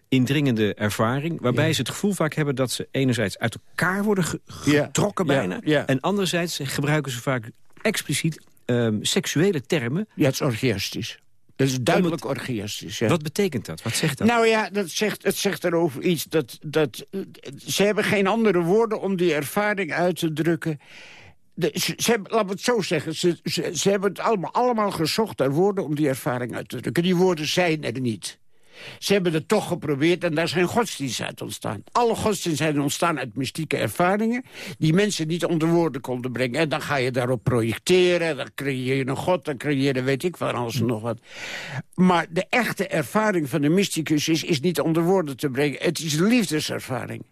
indringende ervaring... waarbij ze het gevoel vaak hebben dat ze enerzijds uit elkaar worden getrokken bijna... en anderzijds gebruiken ze vaak expliciet um, seksuele termen. Ja, het is orgiastisch. Dat is duidelijk het, orgiastisch. Wat betekent dat? Wat zegt dat? Nou ja, dat zegt, het zegt erover iets dat, dat... Ze hebben geen andere woorden om die ervaring uit te drukken. de, ze, ze hebben, laat me het zo zeggen, ze, ze, ze hebben het allemaal, allemaal gezocht naar woorden om die ervaring uit te drukken. Die woorden zijn er niet. Ze hebben het toch geprobeerd en daar zijn godsdiensten uit ontstaan. Alle godsdiensten zijn ontstaan uit mystieke ervaringen... die mensen niet onder woorden konden brengen. En dan ga je daarop projecteren, dan creëer je een god... dan creëer je weet ik van alles en nog wat. Maar de echte ervaring van de mysticus is, is niet onder woorden te brengen. Het is liefdeservaring.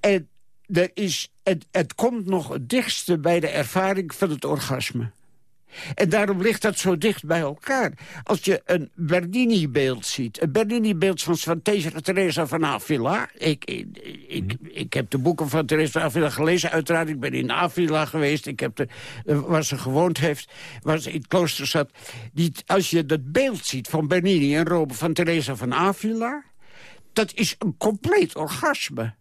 En er is, het, het komt nog het dichtste bij de ervaring van het orgasme. En daarom ligt dat zo dicht bij elkaar. Als je een Bernini-beeld ziet, een Bernini-beeld van, van Teresa van Avila... Ik, ik, ik, ik, heb de boeken van Teresa van Avila gelezen, uiteraard. Ik ben in Avila geweest, ik heb de, waar ze gewoond heeft, waar ze in het klooster zat. Die, als je dat beeld ziet van Bernini en Rome van Teresa van Avila... dat is een compleet orgasme.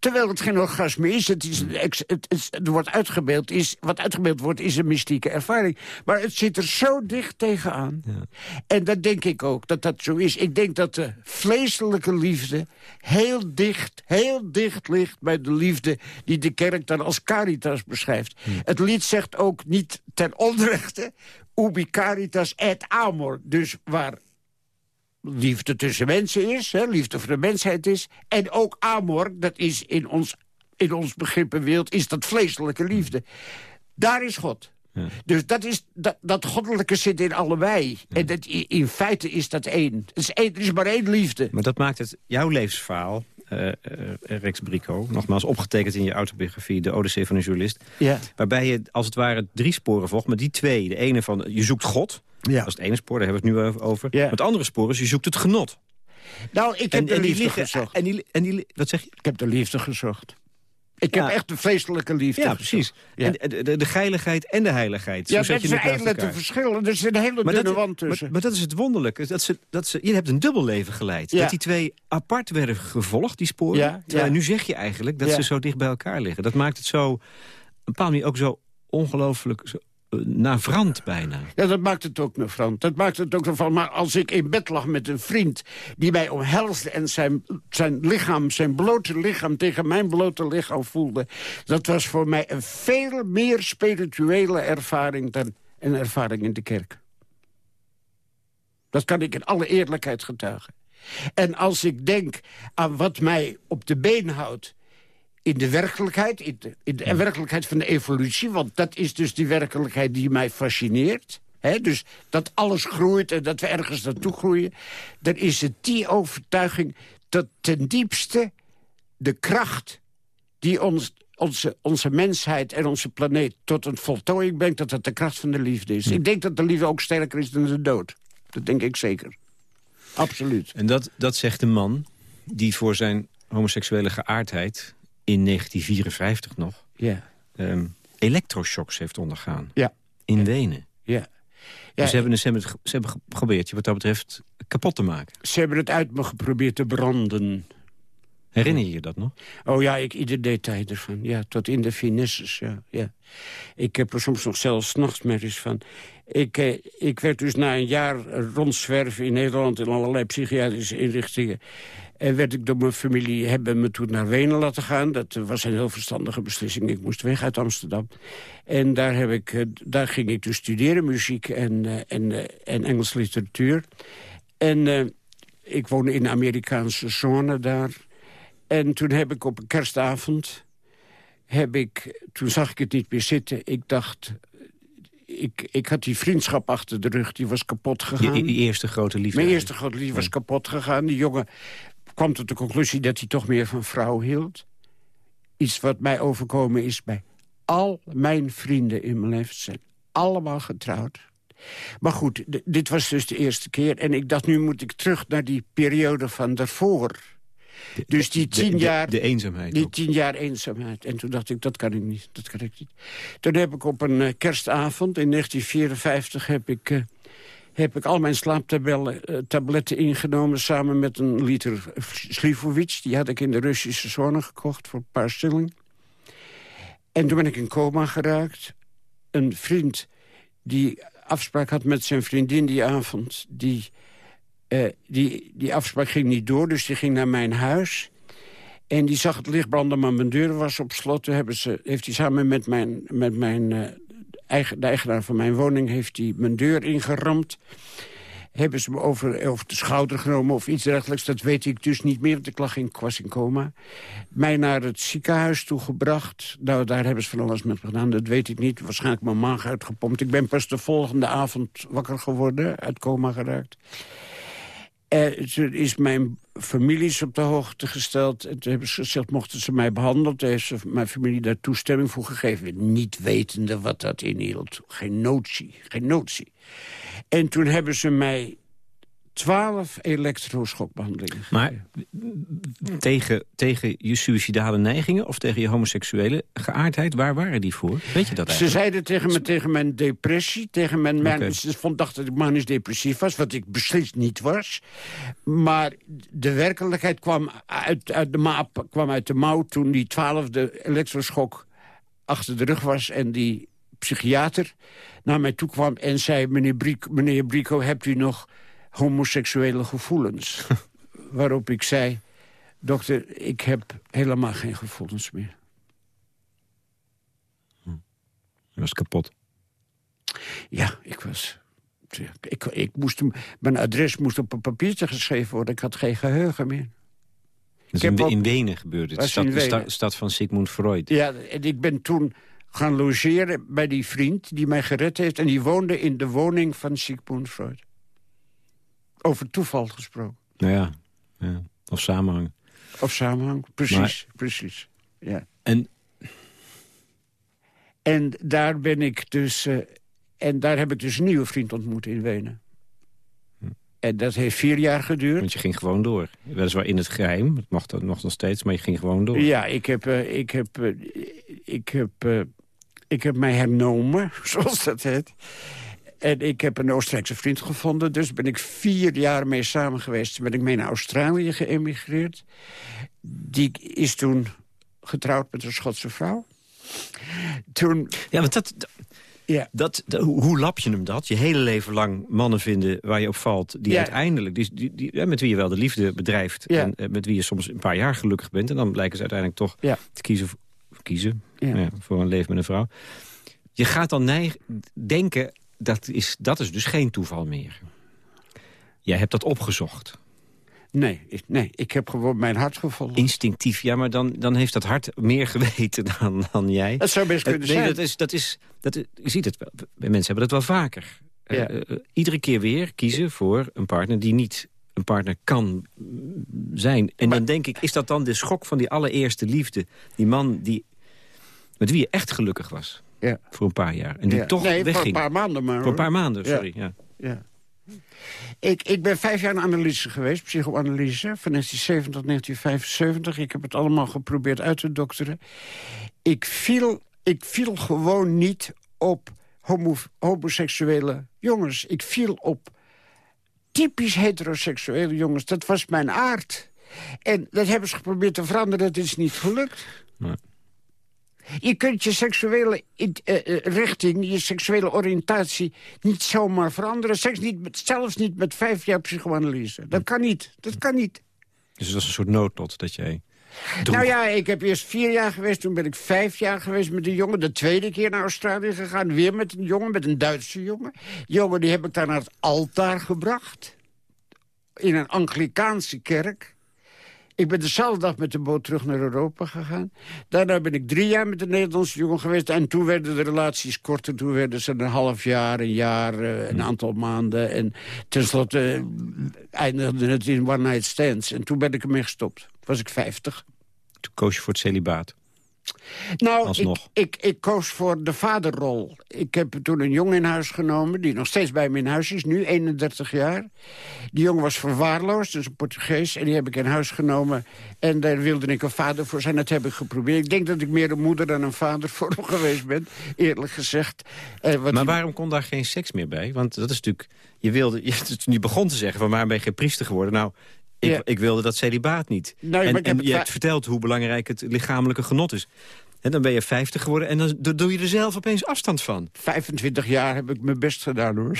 Terwijl het geen orgasme is. Het, is, het, het, het, wordt uitgebeeld is, wat uitgebeeld wordt is een mystieke ervaring. Maar het zit er zo dicht tegenaan. Ja. En dat denk ik ook, dat dat zo is. Ik denk dat de vleeselijke liefde heel dicht, heel dicht ligt... bij de liefde die de kerk dan als caritas beschrijft. Het lied zegt ook niet ten onrechte... ubi caritas et amor. Dus waar liefde tussen mensen is, hè, liefde voor de mensheid is. En ook amor, dat is in ons, in ons begrippenwereld, is dat vleeselijke liefde. Daar is God. Ja. Dus dat, is, dat, dat goddelijke zit in allebei. En dat, in feite is dat één. Het is één. Er is maar één liefde. Maar dat maakt het jouw levensverhaal, uh, uh, Rex Brico... nogmaals opgetekend in je autobiografie, De Odyssee van een journalist... Ja. waarbij je als het ware drie sporen volgt, maar die twee. De ene van, je zoekt God, ja. Dat is het ene spoor, daar hebben we het nu over. Ja. Het andere spoor is, je zoekt het genot. Nou, ik heb en, de liefde gezocht. En die, en die, wat zeg je? Ik heb de liefde gezocht. Ik heb echt een feestelijke liefde. Ja, precies. En de, de, de, geiligheid en de heiligheid. Ja, dat zijn eigenlijk de verschillen. Er zit een hele maar dunne dat, wand tussen. Maar, maar, dat is het wonderlijke. Dat ze, dat ze, je hebt een dubbel leven geleid. Dat die twee apart werden gevolgd, die sporen. Ja, nu zeg je eigenlijk dat ze zo dicht bij elkaar liggen. Dat maakt het zo, een bepaalde manier ook zo ongelooflijk navrant bijna. Ja, dat maakt het ook navrant. Dat maakt het ook van. Maar als ik in bed lag met een vriend die mij omhelsde... en zijn, zijn lichaam, zijn blote lichaam tegen mijn blote lichaam voelde... dat was voor mij een veel meer spirituele ervaring... dan een ervaring in de kerk. Dat kan ik in alle eerlijkheid getuigen. En als ik denk aan wat mij op de been houdt in de werkelijkheid, in de, in de werkelijkheid van de evolutie... want dat is dus die werkelijkheid die mij fascineert... He, dus dat alles groeit en dat we ergens naartoe groeien... dan is het die overtuiging dat ten diepste de kracht... die ons, onze, onze mensheid en onze planeet tot een voltooiing brengt... dat dat de kracht van de liefde is. Ik denk dat de liefde ook sterker is dan de dood. Dat denk ik zeker. Absoluut. En dat, dat zegt de man die voor zijn homoseksuele geaardheid in 1954 nog... Ja. Um, elektroshocks heeft ondergaan. Ja. In Wenen. Ja. ja. Dus ze hebben, ze, hebben, ze hebben geprobeerd je wat dat betreft kapot te maken. Ze hebben het uit me geprobeerd te branden. Herinner je je dat nog? Oh ja, ik ieder detail ervan. Ja, tot in de finesses, ja. ja. Ik heb er soms nog zelfs nachtmerries van. Ik, eh, ik werd dus na een jaar rondzwerven in Nederland... in allerlei psychiatrische inrichtingen... En werd ik door mijn familie, hebben me toen naar Wenen laten gaan. Dat was een heel verstandige beslissing. Ik moest weg uit Amsterdam. En daar, heb ik, eh, daar ging ik dus studeren, muziek en, uh, en, en Engels literatuur. En ik woonde in de Amerikaanse zone daar. En toen heb ik op een kerstavond... Heb ik, toen zag ik het niet meer zitten. Ik dacht, ik, ik had die vriendschap achter de rug, die was kapot gegaan. Je, je eerste grote liefde? Mijn eerste grote liefde was kapot gegaan. Die jongen kwam tot de conclusie dat hij toch meer van vrouw hield. Iets wat mij overkomen is bij al mijn vrienden in mijn leven. zijn allemaal getrouwd. Maar goed, dit was dus de eerste keer. En ik dacht, nu moet ik terug naar die periode van daarvoor. dus die tien jaar... De, eenzaamheid. Die tien jaar eenzaamheid. En toen dacht ik, dat kan ik niet. Dat kan ik niet. Toen heb ik op een uh, kerstavond in 1954 heb ik... Uh, heb ik al mijn slaaptabletten uh, ingenomen... samen met een liter Slivovic. Die had ik in de Russische zone gekocht voor een paar stilling. En toen ben ik in coma geraakt. Een vriend die afspraak had met zijn vriendin die avond... die, uh, die, die afspraak ging niet door, dus die ging naar mijn huis... En die zag het licht branden, maar mijn deur was op slot. Hebben ze, heeft hij samen met, mijn, met mijn, uh, eigen, de eigenaar van mijn woning... heeft hij mijn deur ingeramd. Hebben ze me over, over de schouder genomen of iets dergelijks. Dat weet ik dus niet meer, want ik lag in, was in coma. Mij naar het ziekenhuis toegebracht. Nou, daar hebben ze van alles met gedaan, dat weet ik niet. Waarschijnlijk mijn maag uitgepompt. Ik ben pas de volgende avond wakker geworden, uit coma geraakt. Uh, is mijn families op de hoogte gesteld. En toen hebben ze gezegd, mochten ze mij behandelen... toen heeft mijn familie daar toestemming voor gegeven. Niet wetende wat dat inhield. Geen notie, geen notie. En toen hebben ze mij twaalf elektroschokbehandelingen. Maar tegen, tegen je suïcidale neigingen of tegen je homoseksuele geaardheid, waar waren die voor? Weet je dat eigenlijk? Ze zeiden tegen me tegen mijn depressie, tegen mijn, mijn ze vond, dacht dat ik manisch depressief was, wat ik beslist niet was. Maar de werkelijkheid kwam uit, uit, de, maap, kwam uit de mouw toen die twaalfde elektroschok achter de rug was en die psychiater naar mij toe kwam en zei... meneer, Brico, meneer Brico, hebt u nog homoseksuele gevoelens. Waarop ik zei, dokter, ik heb helemaal geen gevoelens meer. Hm. Je was kapot. Ja, ik was... Ik, ik moest, mijn adres moest op een papiertje geschreven worden. Ik had geen geheugen meer. Dus in, in Wenen gebeurde het. Stad, de stad van Sigmund Freud. Ja, en ik ben toen gaan logeren bij die vriend die mij gered heeft... en die woonde in de woning van Sigmund Freud. Over toeval gesproken. Nou ja, ja. of samenhang. Of samenhang, precies, precies. Ja. En? En daar ben ik dus... Uh, en daar heb ik dus een nieuwe vriend ontmoet in Wenen. Hm. En dat heeft vier jaar geduurd. Want je ging gewoon door. Weliswaar in het geheim, het mocht nog steeds, maar je ging gewoon door. Ja, ik heb, uh, ik heb, uh, ik heb, ik heb mij hernomen, zoals dat heet. En ik heb een Oostenrijkse vriend gevonden. Dus ben ik vier jaar mee samen geweest. Ben ik mee naar Australië geëmigreerd. Die is toen getrouwd met een Schotse vrouw. Toen... Ja, want dat... Ja. Dat, hoe lap je hem dat? Je hele leven lang mannen vinden waar je op valt... die uiteindelijk, die, die, met wie je wel de liefde bedrijft... en eh, met wie je soms een paar jaar gelukkig bent... en dan blijken ze uiteindelijk toch te kiezen, kiezen voor een leven met een vrouw. Je gaat dan denken dat is, dat is dus geen toeval meer. Jij hebt dat opgezocht. Nee, ik, nee, ik heb gewoon mijn hart gevonden. Instinctief, ja, maar dan, dan heeft dat hart meer geweten dan, dan jij. Dat zou best kunnen nee, zijn. Dat is, dat is, dat je ziet het wel, mensen hebben dat wel vaker. Ja. Uh, iedere keer weer kiezen voor een partner die niet een partner kan zijn. En dan denk ik, is dat dan de schok van die allereerste liefde? Die man die, met wie je echt gelukkig was? Ja. Voor een paar jaar. En die toch nee, wegging. voor een paar maanden maar. Voor een paar maanden, sorry. Ja. ja. Ik, ik ben vijf jaar in analyse geweest, psychoanalyse, van 1970 tot 1975. Ik heb het allemaal geprobeerd uit te dokteren. Ik viel, ik viel gewoon niet op homo, homoseksuele jongens. Ik viel op typisch heteroseksuele jongens. Dat was mijn aard. En dat hebben ze geprobeerd te veranderen, dat is niet gelukt. Nee. Je kunt je seksuele uh, richting, je seksuele oriëntatie... niet zomaar veranderen. Seks niet, zelfs niet met vijf jaar psychoanalyse. Dat kan niet. Dat kan niet. Dus het was een soort noodlot dat jij... Nou ja, ik heb eerst vier jaar geweest. Toen ben ik vijf jaar geweest met een jongen. De tweede keer naar Australië gegaan. Weer met een jongen, met een Duitse jongen. Die jongen die heb ik daar naar het altaar gebracht. In een Anglikaanse kerk. Ik ben dezelfde dag met de boot terug naar Europa gegaan. Daarna ben ik drie jaar met een Nederlandse jongen geweest. En toen werden de relaties korter. Toen werden ze een half jaar, een jaar, eh, een aantal maanden. En tenslotte uh, eindigde het in one night stands. En toen ben ik ermee gestopt. Was ik vijftig. Toen koos je voor het celibaat. Nou, ik, ik, ik, koos voor de vaderrol. Ik heb toen een jongen in huis genomen... die nog steeds bij me in huis is, nu 31 jaar. Die jongen was verwaarloosd, dus een Portugees. En die heb ik in huis genomen. En daar wilde ik een vader voor zijn. Dat heb ik geprobeerd. Ik denk dat ik meer een moeder dan een vader voor hem geweest ben. Eerlijk gezegd. Eh, maar waarom kon daar geen seks meer bij? Want dat is natuurlijk... Je wilde, je, nu begon te zeggen, van waarom ben je geen priester geworden? Nou, ik, ik wilde dat celibaat niet. Nou, en, en je hebt verteld hoe belangrijk het lichamelijke genot is. En dan ben je 50 geworden en dan, doe je er zelf opeens afstand van. 25 jaar heb ik mijn best gedaan, hoor.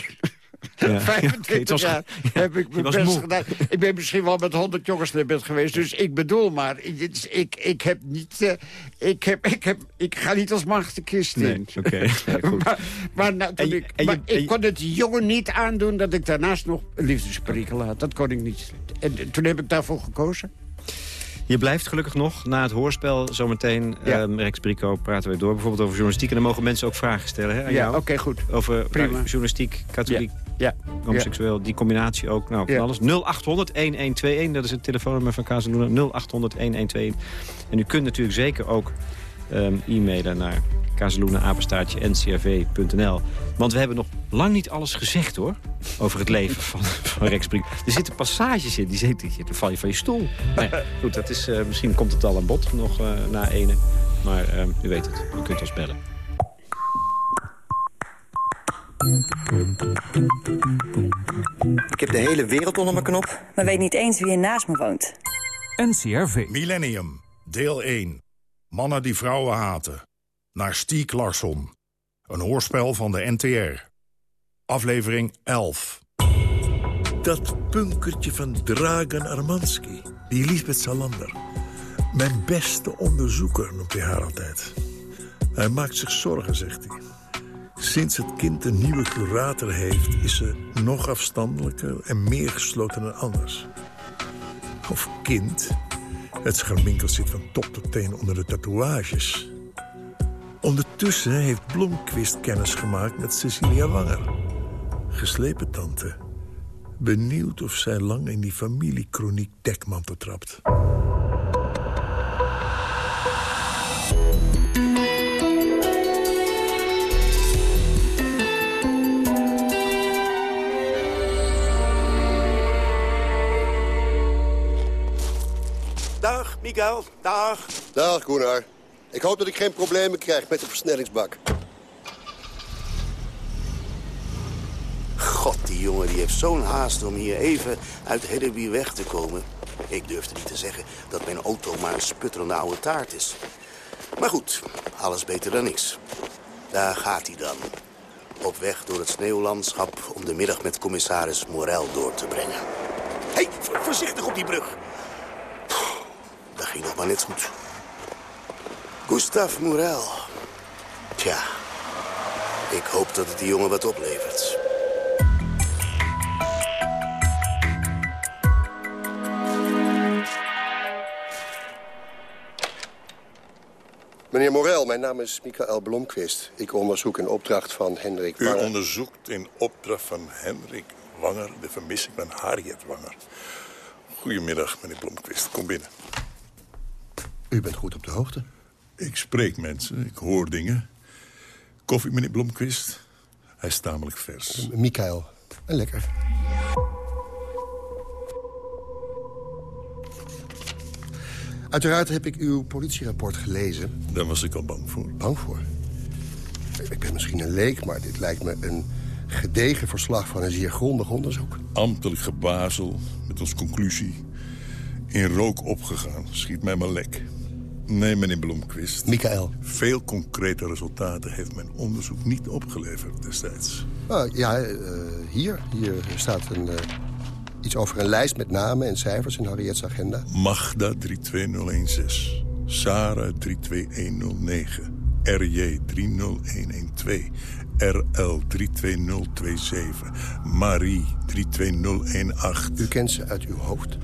Ja. 25 jaar heb ik mijn best gedaan. Ik ben misschien wel met 100 jongens naar bed geweest. Dus ik bedoel maar, ik, ik, ik heb niet... Uh, ik, heb, ik, heb, ik ga niet als macht de kist in. Nee, oké. maar maar, nou, ik, maar ik kon het jongen niet aandoen dat ik daarnaast nog liefdesprikkel had. Dat kon ik niet. En toen heb ik daarvoor gekozen. Je blijft gelukkig nog na het hoorspel zometeen. Ja. Um, Rex Brico praten we door. Bijvoorbeeld over journalistiek. En dan mogen mensen ook vragen stellen hè, aan ja, oké, goed. Over Prima. journalististiek, katholiek, ja. homoseksueel. Die combinatie ook. Nou, van alles. 0800-1121, dat is het telefoonnummer van Kazeluna. 0800-1121. En u kunt natuurlijk zeker ook um, e-mailen naar kazeloenenapenstaartje-ncrv.nl. Want we hebben nog lang niet alles gezegd, hoor. Over het leven van, van Rex Brink. Er zitten passages in, die zitten, dan val je van je stoel. Nee, goed, dat is, uh, misschien komt het al aan bod nog uh, na ene. Maar uh, u weet het, u kunt ons bellen. Ik heb de hele wereld onder mijn knop. Maar weet niet eens wie er naast me woont. NCRV. Millennium, deel 1. Mannen die vrouwen haten naar Stiek Larsson. Een hoorspel van de NTR. Aflevering 11. Dat bunkertje van Dragan Armansky, die Lisbeth Salander. Mijn beste onderzoeker, noemt hij haar altijd. Hij maakt zich zorgen, zegt hij. Sinds het kind een nieuwe curator heeft... is ze nog afstandelijker en meer gesloten dan anders. Of kind... Het scharminkel zit van top tot teen onder de tatoeages. Ondertussen heeft Blomquist kennis gemaakt met Cecilia Wanger. Geslepen tante. Benieuwd of zij lang in die familiekroniek dekmantel trapt. Miguel. Dag. Dag, Gunnar. Ik hoop dat ik geen problemen krijg met de versnellingsbak. God, die jongen die heeft zo'n haast om hier even uit Hedderby weg te komen. Ik durfde niet te zeggen dat mijn auto maar een sputterende oude taart is. Maar goed, alles beter dan niks. Daar gaat hij dan. Op weg door het sneeuwlandschap om de middag met commissaris Morel door te brengen. Hé, hey, voorzichtig op die brug. Dat ging nog maar net goed. Gustav Morel. Tja, ik hoop dat het die jongen wat oplevert. Meneer Morel, mijn naam is Michael Blomqvist. Ik onderzoek in opdracht van Hendrik Wanger. U onderzoekt in opdracht van Hendrik Wanger de vermissing van Harriet Wanger. Goedemiddag, meneer Blomqvist. Kom binnen. U bent goed op de hoogte. Ik spreek mensen, ik hoor dingen. Koffie, meneer Blomqvist? Hij is tamelijk vers. Uh, Mikael, en lekker. Uiteraard heb ik uw politierapport gelezen. Daar was ik al bang voor. Bang voor? Ik ben misschien een leek, maar dit lijkt me een gedegen verslag van een zeer grondig onderzoek. Ambtelijk gebazel met als conclusie. In rook opgegaan, schiet mij maar lek. Nee, meneer Blomqvist. Michael. Veel concrete resultaten heeft mijn onderzoek niet opgeleverd destijds. Uh, ja, uh, hier. Hier staat een, uh, iets over een lijst met namen en cijfers in Harriet's agenda. Magda 32016. Sarah 32109. RJ 30112. RL 32027. Marie 32018. U kent ze uit uw hoofd?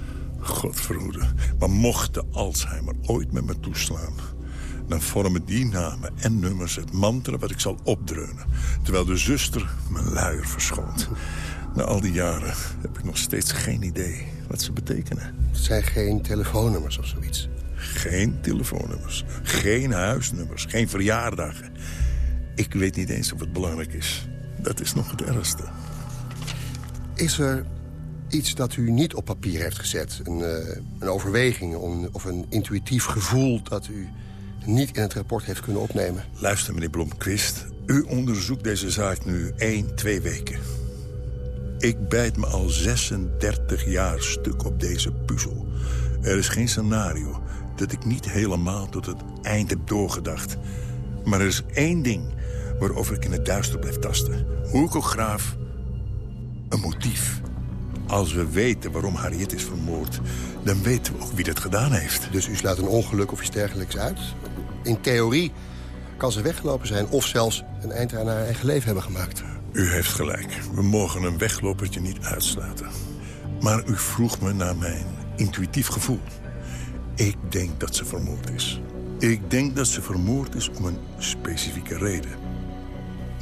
Godverhoede. Maar mocht de Alzheimer ooit met me toeslaan... dan vormen die namen en nummers het mantra wat ik zal opdreunen. Terwijl de zuster mijn luier verschoont. Na al die jaren heb ik nog steeds geen idee wat ze betekenen. Het zijn geen telefoonnummers of zoiets? Geen telefoonnummers, geen huisnummers, geen verjaardagen. Ik weet niet eens of het belangrijk is. Dat is nog het ergste. Is er iets dat u niet op papier heeft gezet? Een, uh, een overweging of een intuïtief gevoel dat u niet in het rapport heeft kunnen opnemen? Luister, meneer Blomqvist. U onderzoekt deze zaak nu één, twee weken. Ik bijt me al 36 jaar stuk op deze puzzel. Er is geen scenario dat ik niet helemaal tot het eind heb doorgedacht. Maar er is één ding waarover ik in het duister blijf tasten. Hoe ik ook graaf, motief. Als we weten waarom Harriet is vermoord... dan weten we ook wie dat gedaan heeft. Dus u sluit een ongeluk of iets dergelijks uit? In theorie kan ze weggelopen zijn... of zelfs een eind aan haar eigen leven hebben gemaakt. U heeft gelijk. We mogen een weglopertje niet uitsluiten. Maar u vroeg me naar mijn intuïtief gevoel. Ik denk dat ze vermoord is. Ik denk dat ze vermoord is om een specifieke reden.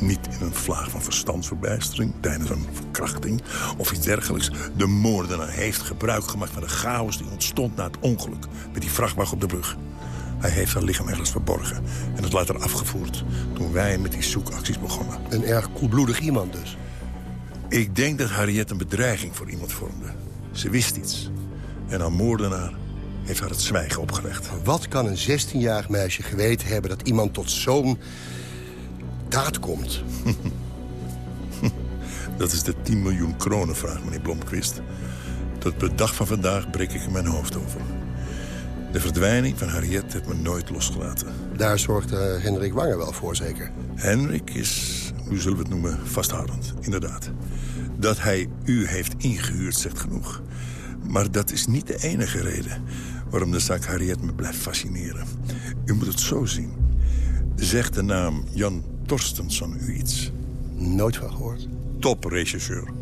Niet in een vlaag van verstandsverbijstering tijdens een verkrachting of iets dergelijks. De moordenaar heeft gebruik gemaakt van de chaos die ontstond na het ongeluk met die vrachtwagen op de brug. Hij heeft haar lichaam ergens verborgen en het later afgevoerd toen wij met die zoekacties begonnen. Een erg koelbloedig iemand dus. Ik denk dat Harriet een bedreiging voor iemand vormde. Ze wist iets. En haar moordenaar heeft haar het zwijgen opgelegd. Wat kan een 16-jarig meisje geweten hebben dat iemand tot zo'n daad komt? Dat is de 10 miljoen kronen vraag, meneer Blomqvist. Tot de dag van vandaag breek ik er mijn hoofd over. De verdwijning van Harriet heeft me nooit losgelaten. Daar zorgt uh, Hendrik Wanger wel voor, zeker? Henrik is, hoe zullen we het noemen, vasthoudend, inderdaad. Dat hij u heeft ingehuurd zegt genoeg. Maar dat is niet de enige reden waarom de zaak Harriet me blijft fascineren. U moet het zo zien. Zegt de naam Jan Torstensson u iets? Nooit van gehoord. Top-regisseur.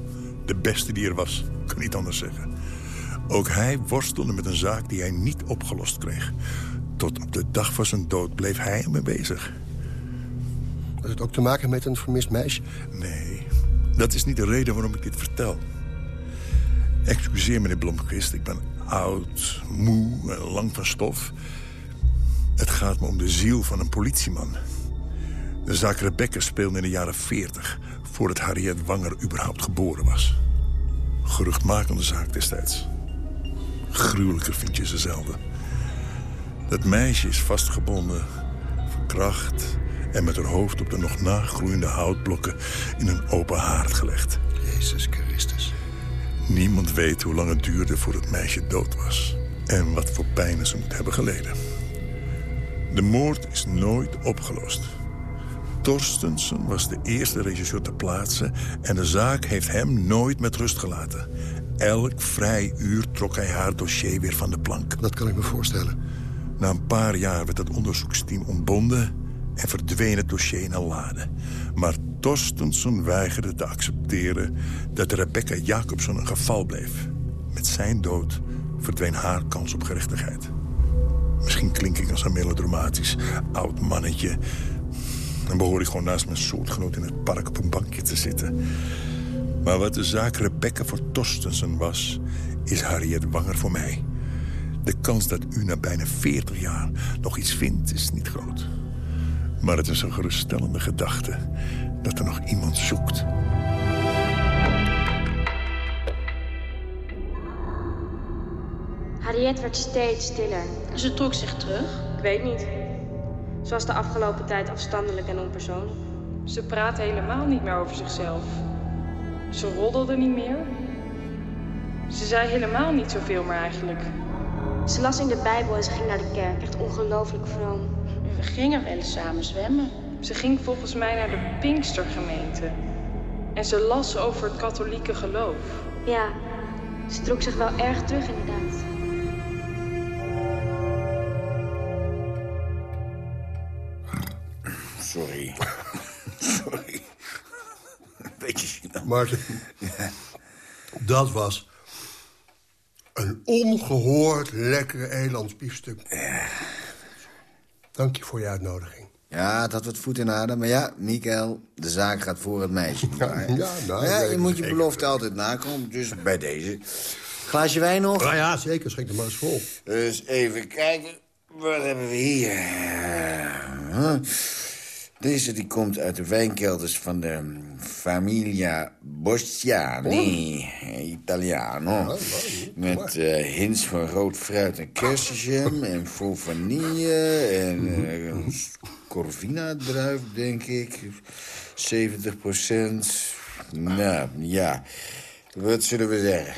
De beste die er was, kan niet anders zeggen. Ook hij worstelde met een zaak die hij niet opgelost kreeg. Tot op de dag van zijn dood bleef hij ermee bezig. Had het ook te maken met een vermist meisje? Nee, dat is niet de reden waarom ik dit vertel. Excuseer, meneer Blomqvist, ik ben oud, moe en lang van stof. Het gaat me om de ziel van een politieman. De zaak Rebecca speelde in de jaren 40... voordat Harriet Wanger überhaupt geboren was. Geruchtmakende zaak destijds. Gruwelijker vind je ze zelden. Dat meisje is vastgebonden, verkracht... en met haar hoofd op de nog nagroeiende houtblokken... in een open haard gelegd. Jezus Christus. Niemand weet hoe lang het duurde voor het meisje dood was. En wat voor pijnen ze moet hebben geleden. De moord is nooit opgelost. Torstensen was de eerste regisseur ter plaatse... en de zaak heeft hem nooit met rust gelaten. Elk vrij uur trok hij haar dossier weer van de plank. Dat kan ik me voorstellen. Na een paar jaar werd het onderzoeksteam ontbonden... en verdween het dossier in een lade. Maar Torstensen weigerde te accepteren... dat Rebecca Jacobson een geval bleef. Met zijn dood verdween haar kans op gerechtigheid. Misschien klink ik als een melodramatisch oud mannetje... Dan behoor ik gewoon naast mijn soortgenoot in het park op een bankje te zitten. Maar wat de zaak Rebecca voor Torstensen was... is Harriet Wanger voor mij. De kans dat u na bijna 40 jaar nog iets vindt is niet groot. Maar het is een geruststellende gedachte dat er nog iemand zoekt. Harriet werd steeds stiller. Ze trok zich terug? Ik weet niet. Ze was de afgelopen tijd afstandelijk en onpersoonlijk. Ze praatte helemaal niet meer over zichzelf. Ze roddelde niet meer. Ze zei helemaal niet zoveel meer eigenlijk. Ze las in de Bijbel en ze ging naar de kerk. Echt ongelooflijk vroom. We gingen wel eens samen zwemmen. Ze ging volgens mij naar de Pinkstergemeente. En ze las over het katholieke geloof. Ja, ze trok zich wel erg terug inderdaad. Dat was een ongehoord lekker Elands biefstuk. Dank je voor je uitnodiging. Ja, het had wat voet in aarde. Maar ja, Mikael, de zaak gaat voor het meisje. Ja, ja, nou, ja, je moet je belofte altijd nakomen. Dus bij deze. Glaasje wijn nog? Nou ja, zeker. Schenk er maar eens vol. Dus even kijken. Wat hebben we hier? Huh? Deze die komt uit de wijnkelders van de Familia Bosciani, Italiano. Met eh, hints van rood fruit en kersenjam en vol vanille en eh, Corvina-druif, denk ik. 70 procent. Nou, ja. Wat zullen we zeggen?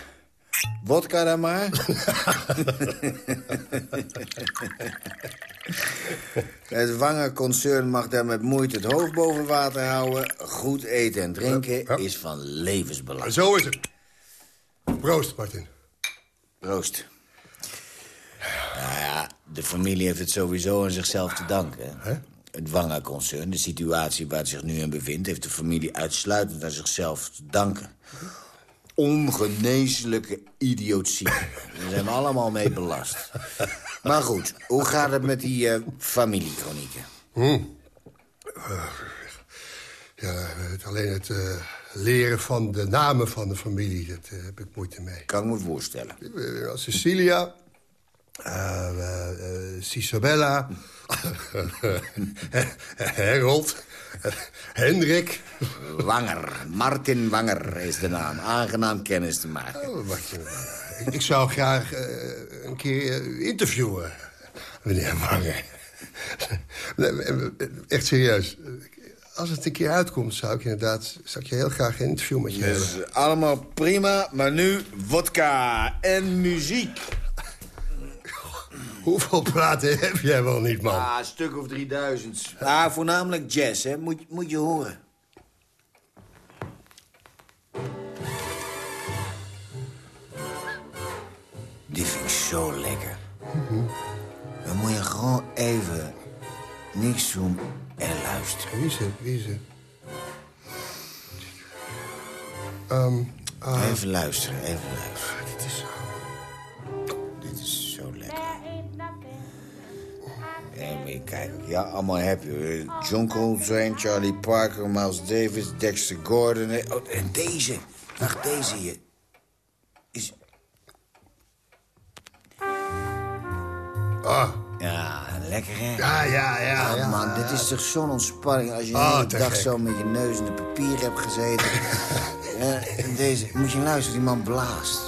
Wodka dan maar? Het Wanger-concern mag daar met moeite het hoofd boven water houden. Goed eten en drinken is van levensbelang. Zo is het. Proost, Martin. Proost. Nou ja, de familie heeft het sowieso aan zichzelf te danken. Het Wanger-concern, de situatie waar het zich nu in bevindt... heeft de familie uitsluitend aan zichzelf te danken. Ongeneeslijke idiotie. Daar zijn we allemaal mee belast. Maar goed, hoe gaat het met die uh, familiekronieken? Hm. Uh, ja, alleen het uh, leren van de namen van de familie, dat heb ik moeite mee. Kan ik me voorstellen. Cecilia, Cisabella, Harold, Hendrik. Wanger, Martin Wanger is de naam. Aangenaam kennis te maken. Oh, ik zou graag uh, een keer uh, interviewen, meneer Wanger. Echt serieus. Als het een keer uitkomt, zou ik inderdaad zou ik je heel graag een interview met je dus hebben. Allemaal prima, maar nu vodka en muziek. Hoeveel praten heb jij wel niet, man? Ah, een stuk of 3000. Ah, voornamelijk jazz, hè. Moet, moet je horen. Die vind ik zo lekker. Dan moet je gewoon even niks doen en luisteren. Wie is het? Wie is het? Um, uh... Even luisteren, even luisteren. dit is En moet je kijken. Ja, allemaal happy. John Coltrane, Charlie Parker, Miles Davis, Dexter Gordon. Oh, en deze. Wacht, deze hier. Is... Ah. Ja, lekker, hè? Ja, ja, ja. Oh, ja, man, ja. dit is toch zo'n ontspanning... als je de Oh, hele te dag gek. zo met je neus in de papier hebt gezeten. Eh, en deze, moet je luisteren, die man blaast.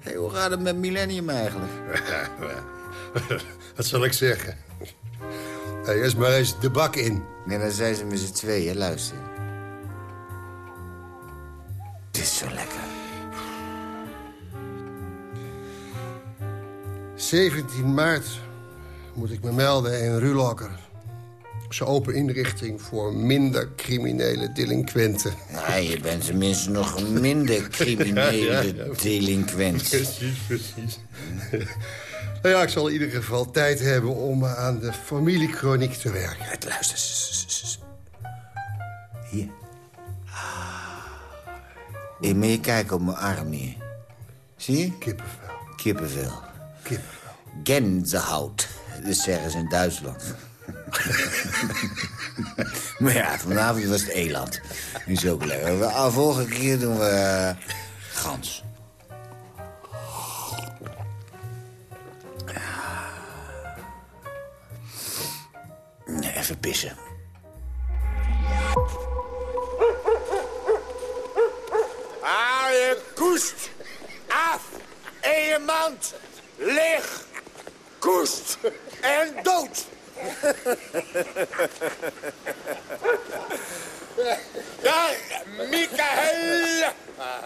Hey, hoe gaat het met Millennium eigenlijk? Wat zal ik zeggen? Hey, eerst maar eens de bak in. Nee, dan zijn ze met z'n tweeën, luister. Het is zo lekker. 17 maart moet ik me melden in Rulakker. Ze open inrichting voor minder criminele delinquenten. Ja, je bent tenminste nog minder criminele Ja, ja, ja. delinquent. Precies, precies. nou ja, ik zal in ieder geval tijd hebben om aan de familiekroniek te werken. Het luister. Hier. Ik moet je kijken op mijn arm hier. Zie je? Kippenvel. Kippenvel. Kippenvel. Gänsehout. Dat zeggen ze in Duitsland. maar ja, vanavond was het eland. Is ook lekker. De ah, volgende keer doen we eh, gans. Nee, even pissen. Haal je koest af in je mand. Lig, koest en dood. Ja, Michael,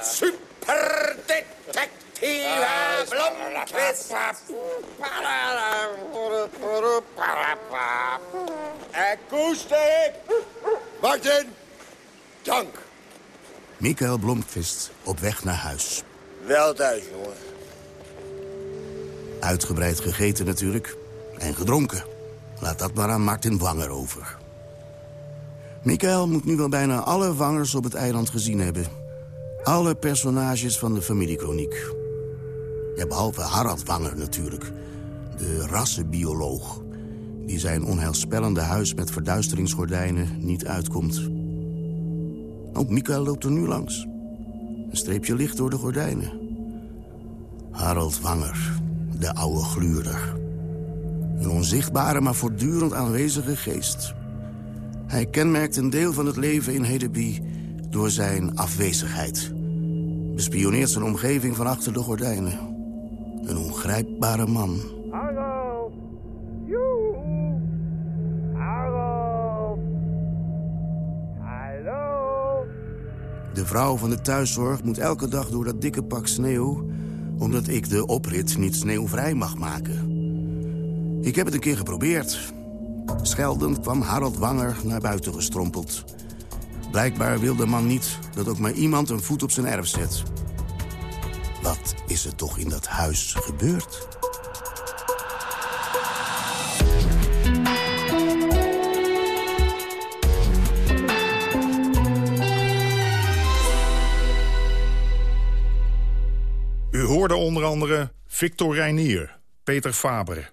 superdetectieve koest ik. Martin, dank. Michael Blomqvist op weg naar huis. Wel thuis, jongen. Uitgebreid gegeten natuurlijk. En gedronken. Laat dat maar aan Martin Wanger over. Michael moet nu wel bijna alle wangers op het eiland gezien hebben. Alle personages van de familiekroniek. Ja, behalve Harald Wanger natuurlijk. De rassenbioloog. Die zijn onheilspellende huis met verduisteringsgordijnen niet uitkomt. Ook Michael loopt er nu langs. Een streepje licht door de gordijnen. Harald Wanger, de oude gluurder. Een onzichtbare, maar voortdurend aanwezige geest. Hij kenmerkt een deel van het leven in Hedeby door zijn afwezigheid. Bespioneert zijn omgeving van achter de gordijnen. Een ongrijpbare man. Harold! Joe! Harold! De vrouw van de thuiszorg moet elke dag door dat dikke pak sneeuw... omdat ik de oprit niet sneeuwvrij mag maken. Ik heb het een keer geprobeerd. Scheldend kwam Harold Wanger naar buiten gestrompeld. Blijkbaar wil de man niet dat ook maar iemand een voet op zijn erf zet. Wat is er toch in dat huis gebeurd? U hoorde onder andere Victor Reinier, Peter Faber